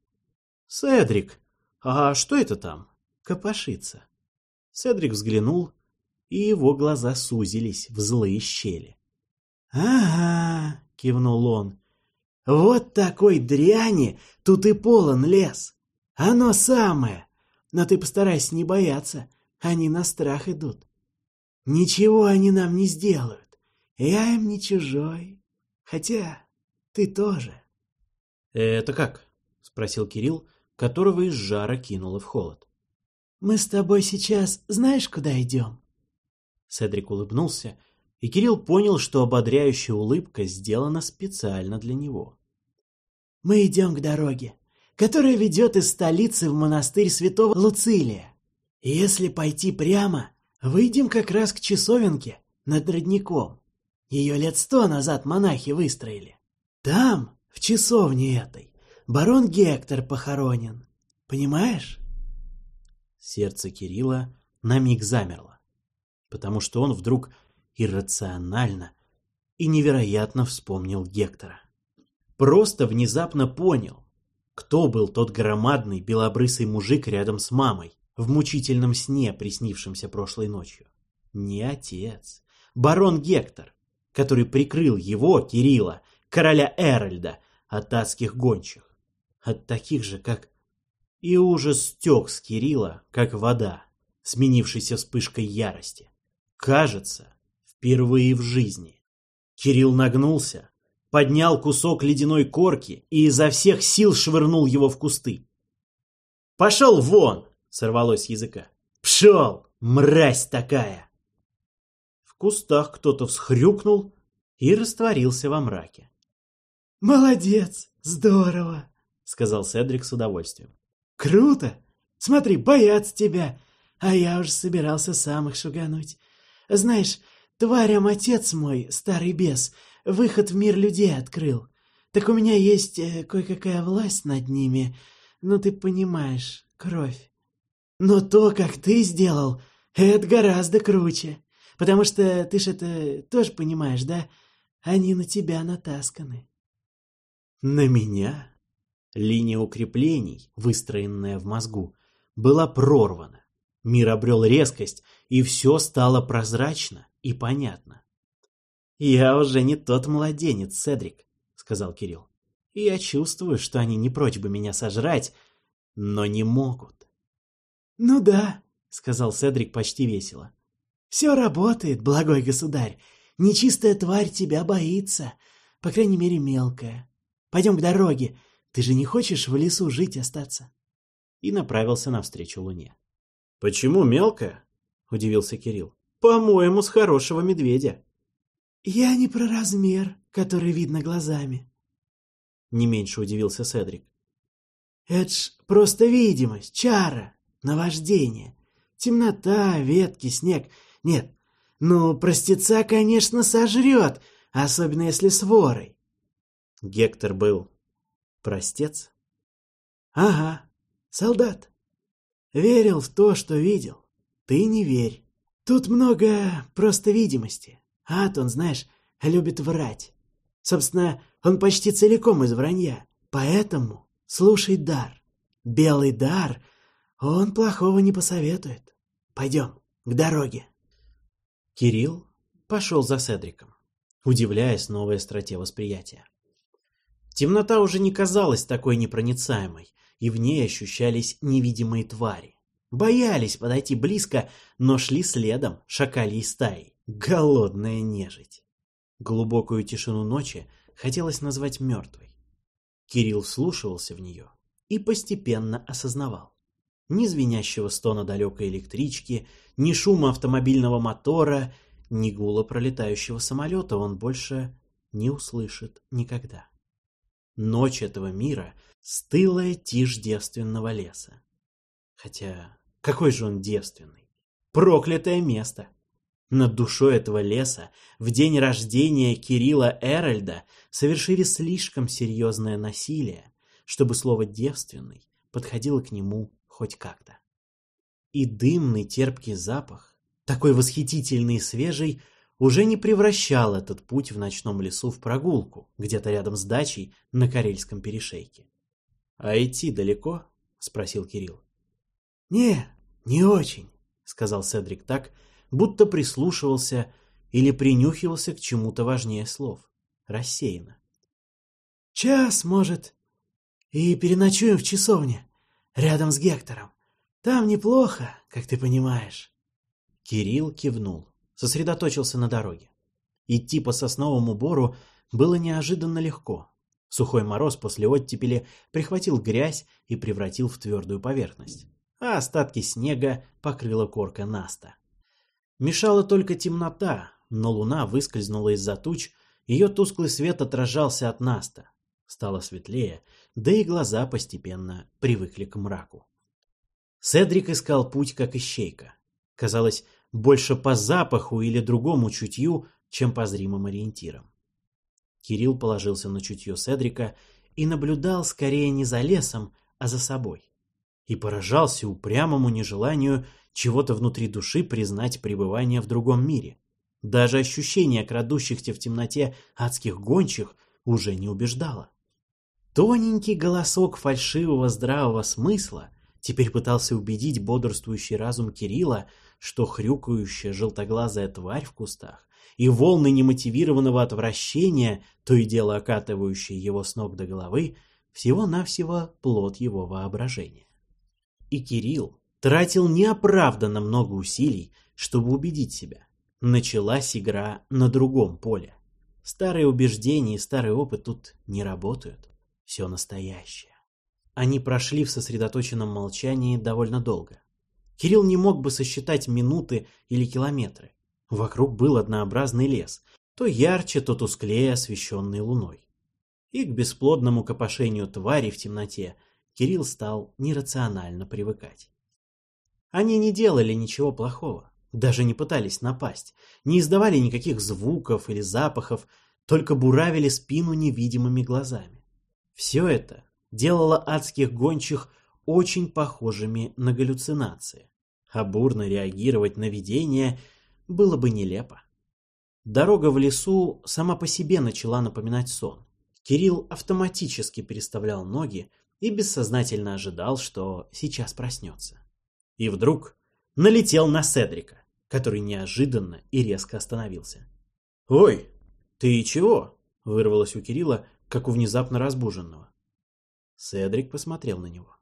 B: «Седрик, а что это там? Копошится». Седрик взглянул, и его глаза сузились в злые щели.
C: «Ага», — кивнул он, — «вот такой дряни тут и полон лес. Оно самое. Но ты постарайся не бояться, они на страх идут. Ничего они нам не сделают. Я им не чужой. Хотя ты тоже».
B: «Это как?» — спросил Кирилл, которого из жара кинуло в холод.
C: «Мы с тобой сейчас знаешь, куда идем?»
B: Седрик улыбнулся, и Кирилл понял, что ободряющая улыбка сделана специально для него.
C: Мы идем к дороге, которая ведет из столицы в монастырь святого Луцилия. Если пойти прямо, выйдем как раз к часовенке над родником. Ее лет сто назад монахи выстроили. Там, в часовне этой, барон Гектор похоронен. Понимаешь?
B: Сердце Кирилла на миг замерло, потому что он вдруг иррационально и невероятно вспомнил Гектора. Просто внезапно понял, кто был тот громадный белобрысый мужик рядом с мамой в мучительном сне, приснившемся прошлой ночью. Не отец, барон Гектор, который прикрыл его, Кирилла, короля Эральда, от адских гончих. От таких же, как... И ужас стек с Кирилла, как вода, сменившейся вспышкой ярости. Кажется, впервые в жизни. Кирилл нагнулся, поднял кусок ледяной корки и изо всех сил швырнул его в кусты. «Пошел вон!» — сорвалось с языка. «Пшел, мразь такая!» В кустах кто-то всхрюкнул и растворился во мраке.
C: «Молодец! Здорово!» — сказал Седрик с удовольствием. «Круто! Смотри, боятся тебя! А я уж собирался сам их шугануть. Знаешь, тварям отец мой, старый бес, выход в мир людей открыл. Так у меня есть э, кое-какая власть над ними. Ну, ты понимаешь, кровь. Но то, как ты сделал, это гораздо круче. Потому что ты ж это тоже понимаешь, да? Они на тебя натасканы.
B: На меня? Линия укреплений, выстроенная в мозгу, была прорвана. Мир обрел резкость, и все стало прозрачно и понятно. «Я уже не тот младенец, Седрик», — сказал Кирилл. «Я чувствую, что они не прочь бы меня сожрать, но не могут».
C: «Ну да», — сказал Седрик почти весело. «Все работает, благой государь. Нечистая тварь тебя боится, по крайней мере мелкая. Пойдем к дороге. Ты же не хочешь в лесу жить остаться?»
B: И направился навстречу луне.
A: «Почему мелкая?» — удивился Кирилл. «По-моему, с хорошего медведя».
C: «Я не про размер, который видно глазами», — не меньше удивился Седрик. «Это ж просто видимость, чара, наваждение, темнота, ветки, снег. Нет, ну, простеца, конечно, сожрет, особенно если с ворой.
B: Гектор был простец?
C: Ага, солдат. Верил в то, что видел. Ты не верь. Тут много просто видимости. Ад, он, знаешь, любит врать. Собственно, он почти целиком из вранья. Поэтому слушай дар. Белый дар, он плохого не посоветует. Пойдем к дороге.
B: Кирилл пошел за Седриком, удивляясь новой остроте восприятия. Темнота уже не казалась такой непроницаемой, и в ней ощущались невидимые твари. Боялись подойти близко, но шли следом шакалей стаи. Голодная нежить. Глубокую тишину ночи хотелось назвать мертвой. Кирилл вслушивался в нее и постепенно осознавал. Ни звенящего стона далекой электрички, ни шума автомобильного мотора, ни гула пролетающего самолета он больше не услышит никогда. Ночь этого мира — стылая тишь девственного леса. Хотя, какой же он девственный? Проклятое место! Над душой этого леса в день рождения Кирилла Эральда совершили слишком серьезное насилие, чтобы слово «девственный» подходило к нему хоть как-то. И дымный терпкий запах, такой восхитительный и свежий, уже не превращал этот путь в ночном лесу в прогулку, где-то рядом с дачей на Карельском перешейке. «А идти далеко?» — спросил Кирилл.
C: «Не, не очень», — сказал Седрик так, будто прислушивался или принюхивался к чему-то важнее слов. Рассеянно. «Час, может, и переночуем в часовне, рядом с Гектором. Там неплохо, как ты понимаешь».
B: Кирилл кивнул сосредоточился на дороге. Идти по сосновому бору было неожиданно легко. Сухой мороз после оттепели прихватил грязь и превратил в твердую поверхность, а остатки снега покрыла корка наста. Мешала только темнота, но луна выскользнула из-за туч, ее тусклый свет отражался от наста. Стало светлее, да и глаза постепенно привыкли к мраку. Седрик искал путь, как ищейка. Казалось, больше по запаху или другому чутью, чем по зримым ориентирам. Кирилл положился на чутье Седрика и наблюдал скорее не за лесом, а за собой. И поражался упрямому нежеланию чего-то внутри души признать пребывание в другом мире. Даже ощущение крадущихся в темноте адских гончих уже не убеждало. Тоненький голосок фальшивого здравого смысла теперь пытался убедить бодрствующий разум Кирилла, что хрюкающая желтоглазая тварь в кустах и волны немотивированного отвращения, то и дело окатывающие его с ног до головы, всего-навсего плод его воображения. И Кирилл тратил неоправданно много усилий, чтобы убедить себя. Началась игра на другом поле. Старые убеждения и старый опыт тут не работают. Все настоящее. Они прошли в сосредоточенном молчании довольно долго. Кирилл не мог бы сосчитать минуты или километры. Вокруг был однообразный лес, то ярче, то тусклее освещенный луной. И к бесплодному копошению твари в темноте Кирилл стал нерационально привыкать. Они не делали ничего плохого, даже не пытались напасть, не издавали никаких звуков или запахов, только буравили спину невидимыми глазами. Все это делало адских гончих очень похожими на галлюцинации, а бурно реагировать на видение было бы нелепо. Дорога в лесу сама по себе начала напоминать сон. Кирилл автоматически переставлял ноги и бессознательно ожидал, что сейчас проснется. И вдруг налетел на Седрика, который неожиданно и резко остановился. «Ой, ты чего?» — вырвалось у Кирилла, как у внезапно разбуженного. Седрик посмотрел на него.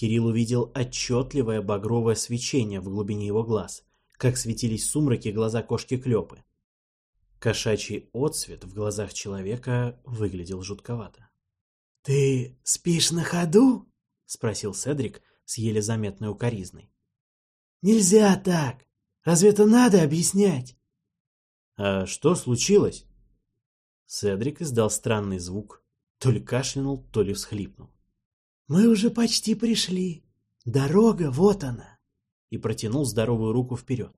B: Кирилл увидел отчетливое багровое свечение в глубине его глаз, как светились в сумраке глаза кошки Клёпы. Кошачий отсвет в глазах человека выглядел жутковато.
C: «Ты спишь на ходу?» — спросил
B: Седрик с еле заметной укоризной.
C: «Нельзя так! Разве это надо объяснять?»
B: «А что случилось?» Седрик издал странный звук, то ли кашлянул, то ли всхлипнул.
C: «Мы уже почти пришли. Дорога, вот она
B: и протянул здоровую руку вперед.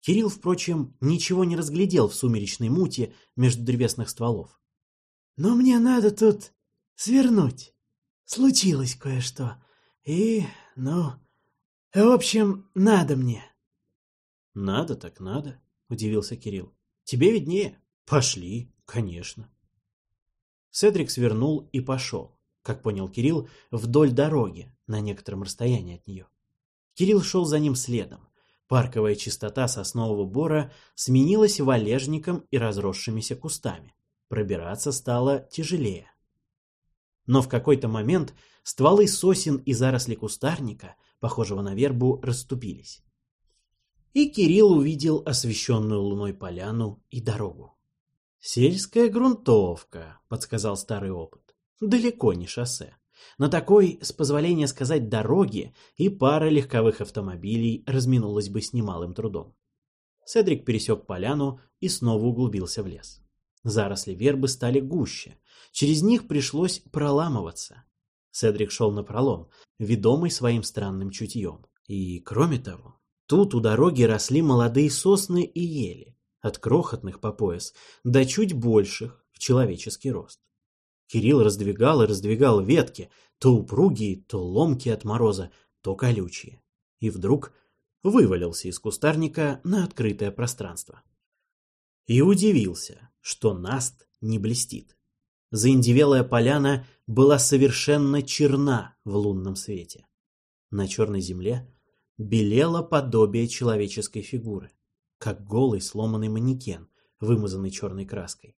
B: Кирилл, впрочем, ничего не разглядел в сумеречной муте между древесных стволов.
C: «Но мне надо тут свернуть. Случилось кое-что. И, ну, в общем, надо мне».
B: «Надо так надо», — удивился Кирилл. «Тебе виднее. Пошли, конечно». Седрик свернул и пошел, как понял Кирилл, вдоль дороги, на некотором расстоянии от нее. Кирилл шел за ним следом. Парковая чистота соснового бора сменилась валежником и разросшимися кустами. Пробираться стало тяжелее. Но в какой-то момент стволы сосен и заросли кустарника, похожего на вербу, расступились. И Кирилл увидел освещенную луной поляну и дорогу. «Сельская грунтовка», — подсказал старый опыт. «Далеко не шоссе». На такой, с позволения сказать, дороге и пара легковых автомобилей разминулась бы с немалым трудом. Седрик пересек поляну и снова углубился в лес. Заросли вербы стали гуще. Через них пришлось проламываться. Седрик шел на пролом, ведомый своим странным чутьем. И, кроме того, тут у дороги росли молодые сосны и ели, от крохотных по пояс до чуть больших в человеческий рост. Кирилл раздвигал и раздвигал ветки, то упругие, то ломкие от мороза, то колючие. И вдруг вывалился из кустарника на открытое пространство. И удивился, что наст не блестит. Заиндевелая поляна была совершенно черна в лунном свете. На черной земле белело подобие человеческой фигуры, как голый сломанный манекен, вымазанный черной краской.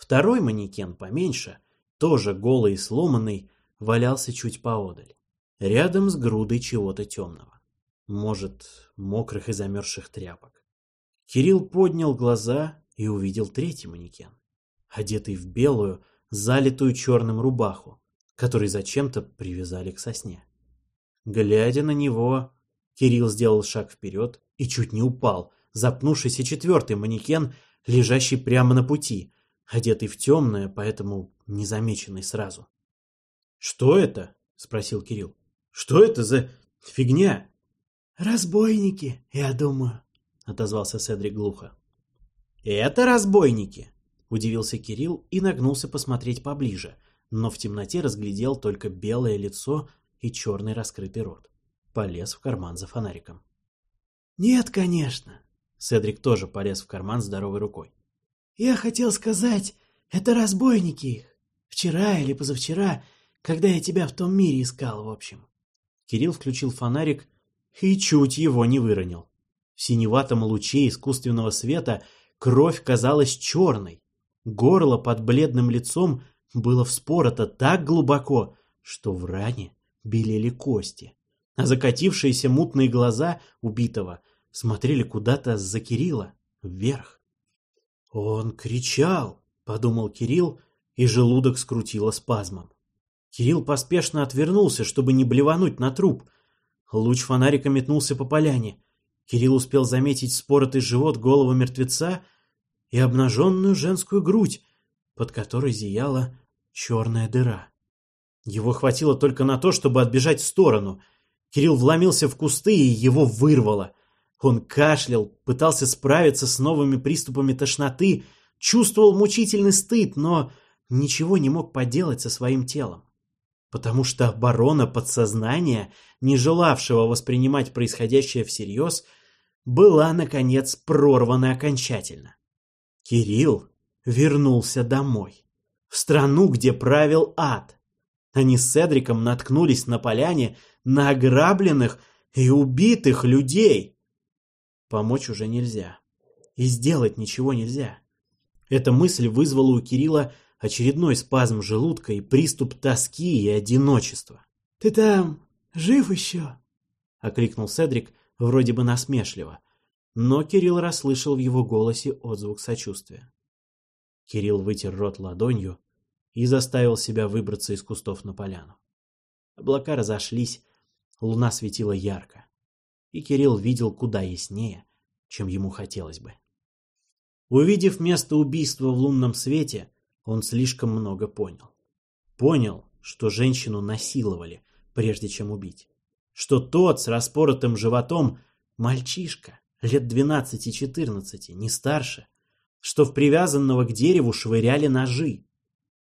B: Второй манекен поменьше, тоже голый и сломанный, валялся чуть поодаль, рядом с грудой чего-то темного. Может, мокрых и замерзших тряпок. Кирилл поднял глаза и увидел третий манекен, одетый в белую, залитую черным рубаху, который зачем-то привязали к сосне. Глядя на него, Кирилл сделал шаг вперед и чуть не упал, запнувшийся четвертый манекен, лежащий прямо на пути, одетый в темное, поэтому незамеченный сразу. «Что это?» — спросил Кирилл. «Что это за фигня?»
C: «Разбойники, я думаю», —
B: отозвался Седрик глухо. «Это разбойники?» — удивился Кирилл и нагнулся посмотреть поближе, но в темноте разглядел только белое лицо и черный раскрытый рот. Полез в карман за фонариком.
C: «Нет, конечно».
B: Седрик тоже полез в карман здоровой рукой.
C: «Я хотел сказать, это разбойники их. Вчера или позавчера, когда я тебя в том мире искал, в общем».
B: Кирилл включил фонарик и чуть его не выронил. В синеватом луче искусственного света кровь казалась черной. Горло под бледным лицом было вспорото так глубоко, что в ране белели кости, а закатившиеся мутные глаза убитого смотрели куда-то за Кирилла, вверх. «Он кричал!» — подумал Кирилл, и желудок скрутило спазмом. Кирилл поспешно отвернулся, чтобы не блевануть на труп. Луч фонарика метнулся по поляне. Кирилл успел заметить споротый живот голову мертвеца и обнаженную женскую грудь, под которой зияла черная дыра. Его хватило только на то, чтобы отбежать в сторону. Кирилл вломился в кусты, и его вырвало. Он кашлял, пытался справиться с новыми приступами тошноты, чувствовал мучительный стыд, но ничего не мог поделать со своим телом. Потому что оборона подсознания, не желавшего воспринимать происходящее всерьез, была, наконец, прорвана окончательно. Кирилл вернулся домой, в страну, где правил ад. Они с Седриком наткнулись на поляне на ограбленных и убитых людей. Помочь уже нельзя. И сделать ничего нельзя. Эта мысль вызвала у Кирилла очередной спазм желудка и приступ тоски и одиночества.
C: «Ты там жив еще?»
B: — окликнул Седрик вроде бы насмешливо, но Кирилл расслышал в его голосе отзвук сочувствия. Кирилл вытер рот ладонью и заставил себя выбраться из кустов на поляну. Облака разошлись, луна светила ярко, и Кирилл видел куда яснее, чем ему хотелось бы. Увидев место убийства в лунном свете, он слишком много понял. Понял, что женщину насиловали, прежде чем убить. Что тот с распоротым животом мальчишка, лет двенадцати-четырнадцати, не старше, что в привязанного к дереву швыряли ножи.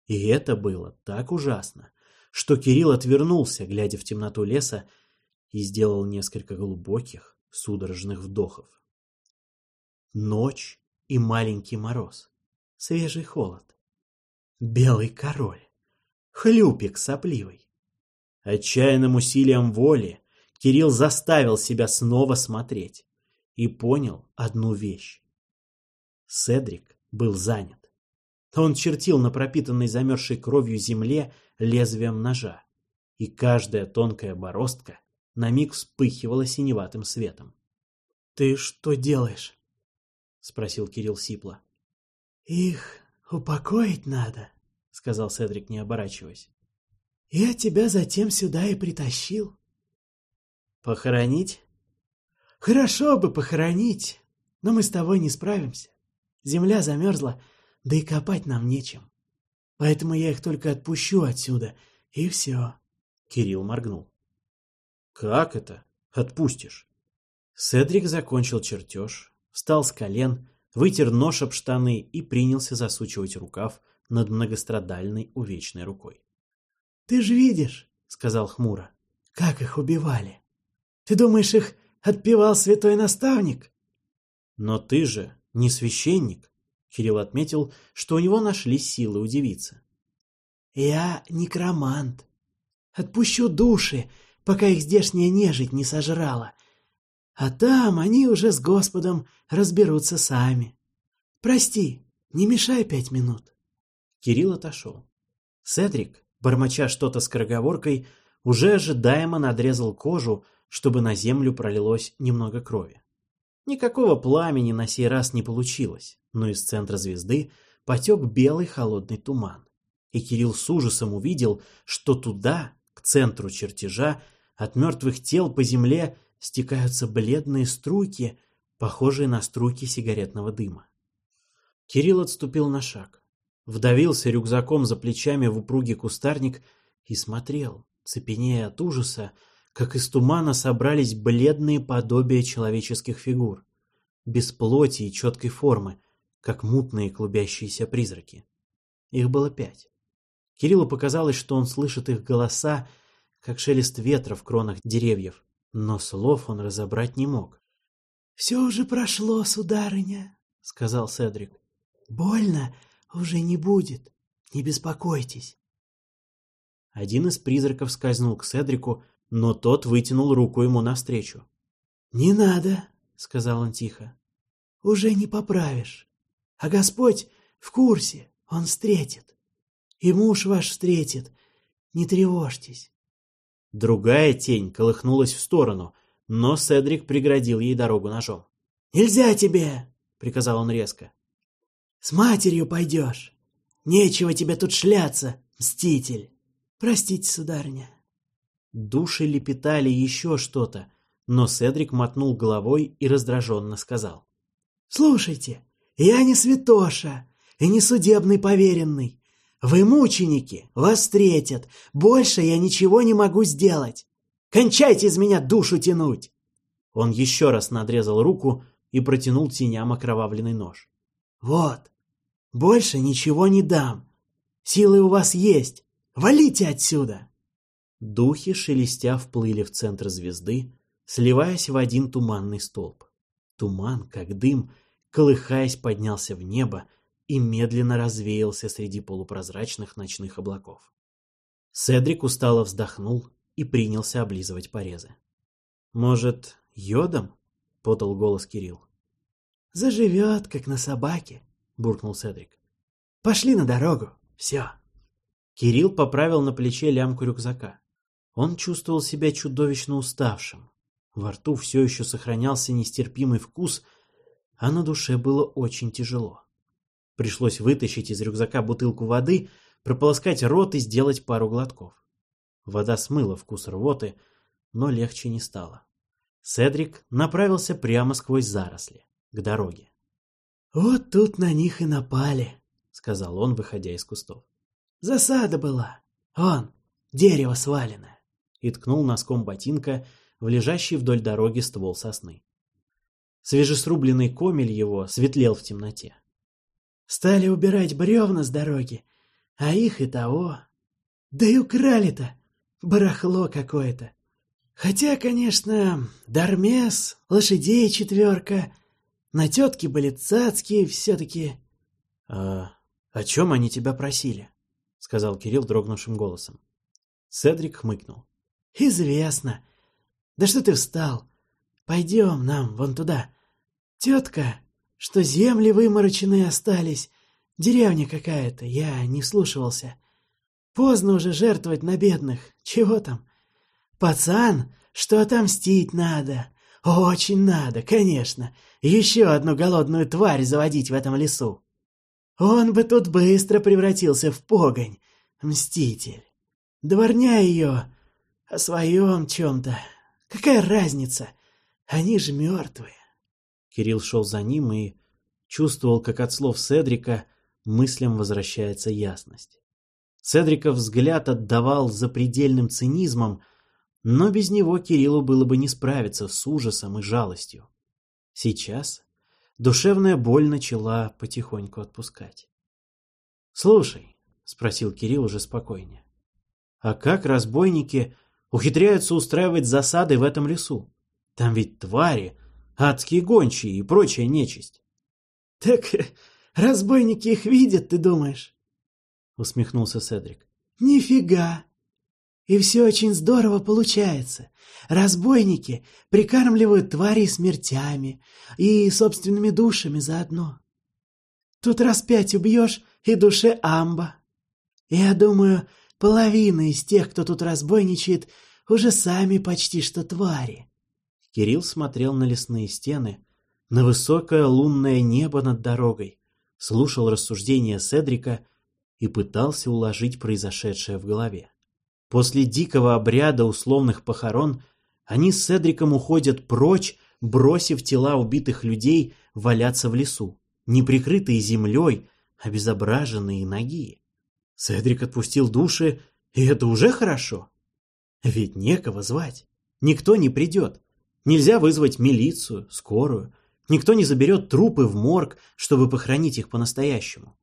B: И это было так ужасно, что Кирилл отвернулся, глядя в темноту леса, и сделал несколько глубоких, судорожных вдохов. Ночь и маленький мороз, свежий холод. Белый король. Хлюпик сопливый. Отчаянным усилием воли Кирилл заставил себя снова смотреть и понял одну вещь. Седрик был занят. Он чертил на пропитанной замерзшей кровью земле лезвием ножа, и каждая тонкая бороздка на миг вспыхивала синеватым светом.
C: — Ты что делаешь?
B: — спросил Кирилл сипло.
C: — Их упокоить надо, — сказал Седрик, не оборачиваясь. — Я тебя затем сюда и притащил.
B: — Похоронить?
C: — Хорошо бы похоронить, но мы с тобой не справимся. Земля замерзла, да и копать нам нечем. Поэтому я их только отпущу отсюда, и все.
B: Кирилл моргнул. — Как это? Отпустишь? Седрик закончил чертеж, встал с колен, вытер нож об штаны и принялся засучивать рукав над многострадальной увечной рукой.
C: — Ты же видишь, — сказал хмуро, — как их убивали. Ты думаешь, их отпевал святой наставник?
B: — Но ты же не священник. Кирилл отметил, что у него нашлись силы удивиться.
C: — Я некромант. Отпущу души, пока их здешняя нежить не сожрала, а там они уже с Господом разберутся сами. Прости, не мешай пять минут.
B: Кирилл отошел. Седрик, бормоча что-то с скороговоркой, уже ожидаемо надрезал кожу, чтобы на землю пролилось немного крови. Никакого пламени на сей раз не получилось, но из центра звезды потек белый холодный туман. И Кирилл с ужасом увидел, что туда, к центру чертежа, от мертвых тел по земле стекаются бледные струйки, похожие на струйки сигаретного дыма. Кирилл отступил на шаг. вдавился рюкзаком за плечами в упругий кустарник и смотрел, цепенея от ужаса, как из тумана собрались бледные подобия человеческих фигур, без плоти и четкой формы, как мутные клубящиеся призраки. Их было пять. Кириллу показалось, что он слышит их голоса, как шелест ветра в кронах деревьев, но слов он разобрать не мог.
C: — Все уже прошло, сударыня, — сказал Седрик. — Больно уже не будет, не беспокойтесь.
B: Один из призраков скользнул к Седрику, но тот вытянул руку ему навстречу.
C: — Не надо, — сказал он тихо. — Уже не поправишь. А Господь в курсе, Он встретит. И муж ваш встретит. Не тревожьтесь.
B: Другая тень колыхнулась в сторону, но Седрик преградил ей дорогу ножом.
C: «Нельзя тебе!» — приказал он резко. «С матерью пойдешь. Нечего тебе тут шляться, мститель. Простите, сударыня».
B: Души лепетали еще что-то, но Седрик мотнул головой и раздраженно сказал.
C: «Слушайте, я не святоша и не судебный поверенный. Вы мученики, вас встретят. Больше я ничего не могу сделать. Кончайте из меня душу тянуть!»
B: Он еще раз надрезал руку и протянул теням окровавленный нож.
C: «Вот, больше ничего не дам. Силы у вас есть. Валите отсюда!»
B: Духи, шелестя, вплыли в центр звезды, сливаясь в один туманный столб. Туман, как дым, колыхаясь, поднялся в небо и медленно развеялся среди полупрозрачных ночных облаков. Седрик устало вздохнул и принялся облизывать порезы. «Может, йодом?» — подал голос Кирилл.
C: «Заживет, как на собаке», — буркнул Седрик. «Пошли на дорогу, все».
B: Кирилл поправил на плече лямку рюкзака. Он чувствовал себя чудовищно уставшим. Во рту все еще сохранялся нестерпимый вкус, а на душе было очень тяжело. Пришлось вытащить из рюкзака бутылку воды, прополоскать рот и сделать пару глотков. Вода смыла вкус рвоты, но легче не стало. Седрик направился прямо сквозь заросли, к дороге.
C: «Вот тут на них и напали», — сказал
B: он, выходя из кустов.
C: «Засада была. Вон, дерево сваленное
B: и ткнул носком ботинка в лежащий вдоль дороги ствол сосны. Свежесрубленный комель его светлел в темноте.
C: Стали убирать бревна с дороги, а их и того. Да и украли-то барахло какое-то. Хотя, конечно, дармес, лошадей четверка, на тетки были цацки, все-таки...
B: — А о чем они тебя просили? — сказал Кирилл дрогнувшим голосом. Седрик хмыкнул.
C: Известно. Да что ты встал? Пойдем нам вон туда. Тетка, что земли вымороченные остались. Деревня какая-то, я не слушался. Поздно уже жертвовать на бедных. Чего там? Пацан, что отомстить надо. Очень надо, конечно. Еще одну голодную тварь заводить в этом лесу. Он бы тут быстро превратился в погонь. Мститель. Дворня ее о своем чем-то. Какая разница? Они же мертвые.
B: Кирилл шел за ним и чувствовал, как от слов Седрика мыслям возвращается ясность. Седриков взгляд отдавал запредельным цинизмом, но без него Кириллу было бы не справиться с ужасом и жалостью. Сейчас душевная боль начала потихоньку отпускать. «Слушай», — спросил Кирилл уже спокойнее, — «а как разбойники ухитряются устраивать засады в этом лесу. Там ведь твари, адские гончие и прочая нечисть.
C: — Так разбойники их видят, ты думаешь? — усмехнулся Седрик. — Нифига! И все очень здорово получается. Разбойники прикармливают тварей смертями и собственными душами заодно. Тут раз пять убьешь, и душе амба. Я думаю, Половина из тех, кто тут разбойничает, уже сами почти что твари.
B: Кирилл смотрел на лесные стены, на высокое лунное небо над дорогой, слушал рассуждения Седрика и пытался уложить произошедшее в голове. После дикого обряда условных похорон они с Седриком уходят прочь, бросив тела убитых людей валяться в лесу, неприкрытые землей, обезображенные ноги. Седрик отпустил души, и это уже хорошо. Ведь некого звать. Никто не придет. Нельзя вызвать милицию, скорую. Никто не заберет трупы в морг, чтобы похоронить их по-настоящему.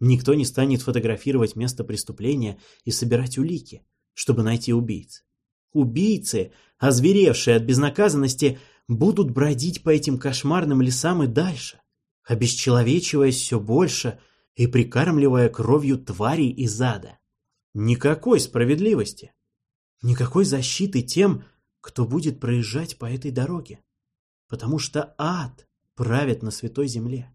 B: Никто не станет фотографировать место преступления и собирать улики, чтобы найти убийц. Убийцы, озверевшие от безнаказанности, будут бродить по этим кошмарным лесам и дальше, обесчеловечиваясь все больше и прикармливая кровью тварей из ада. Никакой справедливости. Никакой защиты тем, кто будет проезжать по этой дороге. Потому что ад правит на святой земле.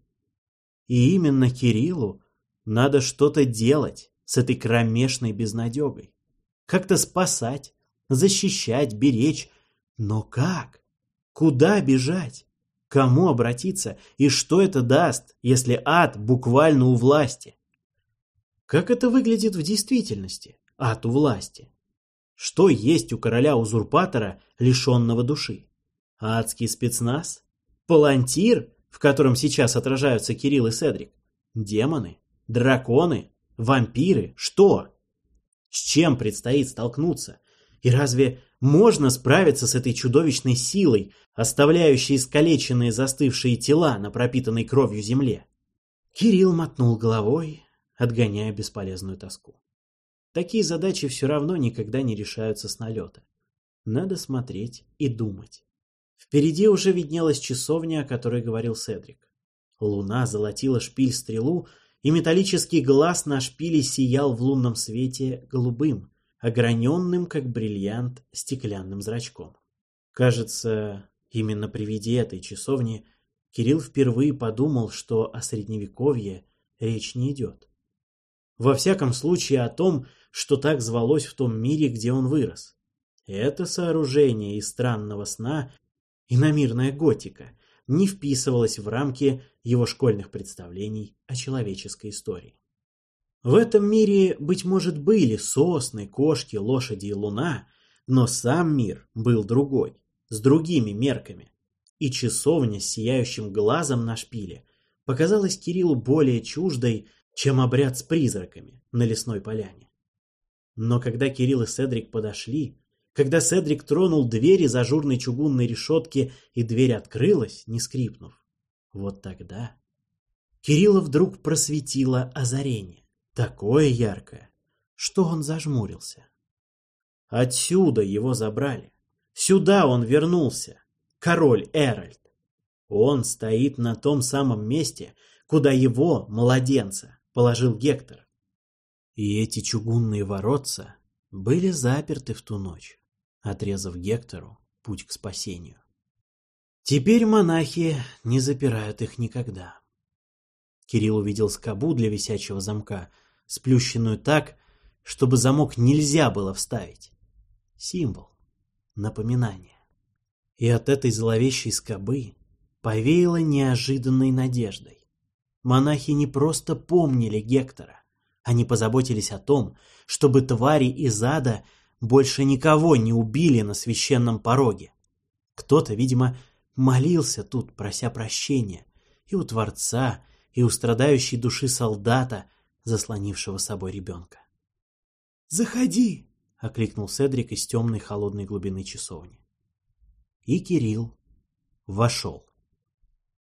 B: И именно Кириллу надо что-то делать с этой кромешной безнадегой. Как-то спасать, защищать, беречь. Но как? Куда бежать? Кому обратиться? И что это даст, если ад буквально у власти? Как это выглядит в действительности? Ад у власти. Что есть у короля-узурпатора, лишенного души? Адский спецназ? Палантир, в котором сейчас отражаются Кирилл и Седрик? Демоны? Драконы? Вампиры? Что? С чем предстоит столкнуться? И разве можно справиться с этой чудовищной силой, оставляющей искалеченные застывшие тела на пропитанной кровью земле? Кирилл мотнул головой, отгоняя бесполезную тоску. Такие задачи все равно никогда не решаются с налета. Надо смотреть и думать. Впереди уже виднелась часовня, о которой говорил Седрик. Луна золотила шпиль-стрелу, и металлический глаз на шпиле сиял в лунном свете голубым, ограненным, как бриллиант, стеклянным зрачком. Кажется, именно при виде этой часовни Кирилл впервые подумал, что о средневековье речь не идет. Во всяком случае о том, что так звалось в том мире, где он вырос. Это сооружение из странного сна, иномирная готика, не вписывалось в рамки его школьных представлений о человеческой истории. В этом мире, быть может, были сосны, кошки, лошади и луна, но сам мир был другой, с другими мерками. И часовня с сияющим глазом на шпиле показалась Кириллу более чуждой, чем обряд с призраками на лесной поляне. Но когда Кирилл и Седрик подошли, когда Седрик тронул дверь из ажурной чугунной решетки, и дверь открылась, не скрипнув, вот тогда Кирилла вдруг просветило озарение, такое яркое, что он зажмурился. Отсюда его забрали. Сюда он вернулся, король Эральд. Он стоит на том самом месте, куда его, младенца, положил Гектор. И эти чугунные воротца были заперты в ту ночь, отрезав Гектору путь к спасению. Теперь монахи не запирают их никогда. Кирилл увидел скобу для висячего замка, сплющенную так, чтобы замок нельзя было вставить. Символ, напоминание. И от этой зловещей скобы повеяло неожиданной надеждой. Монахи не просто помнили Гектора, они позаботились о том, чтобы твари из ада больше никого не убили на священном пороге. Кто-то, видимо, молился тут, прося прощения, и у Творца, и у страдающей души солдата, заслонившего собой ребенка.
C: «Заходи!» — окликнул
B: Седрик из темной холодной глубины часовни. И Кирилл вошел.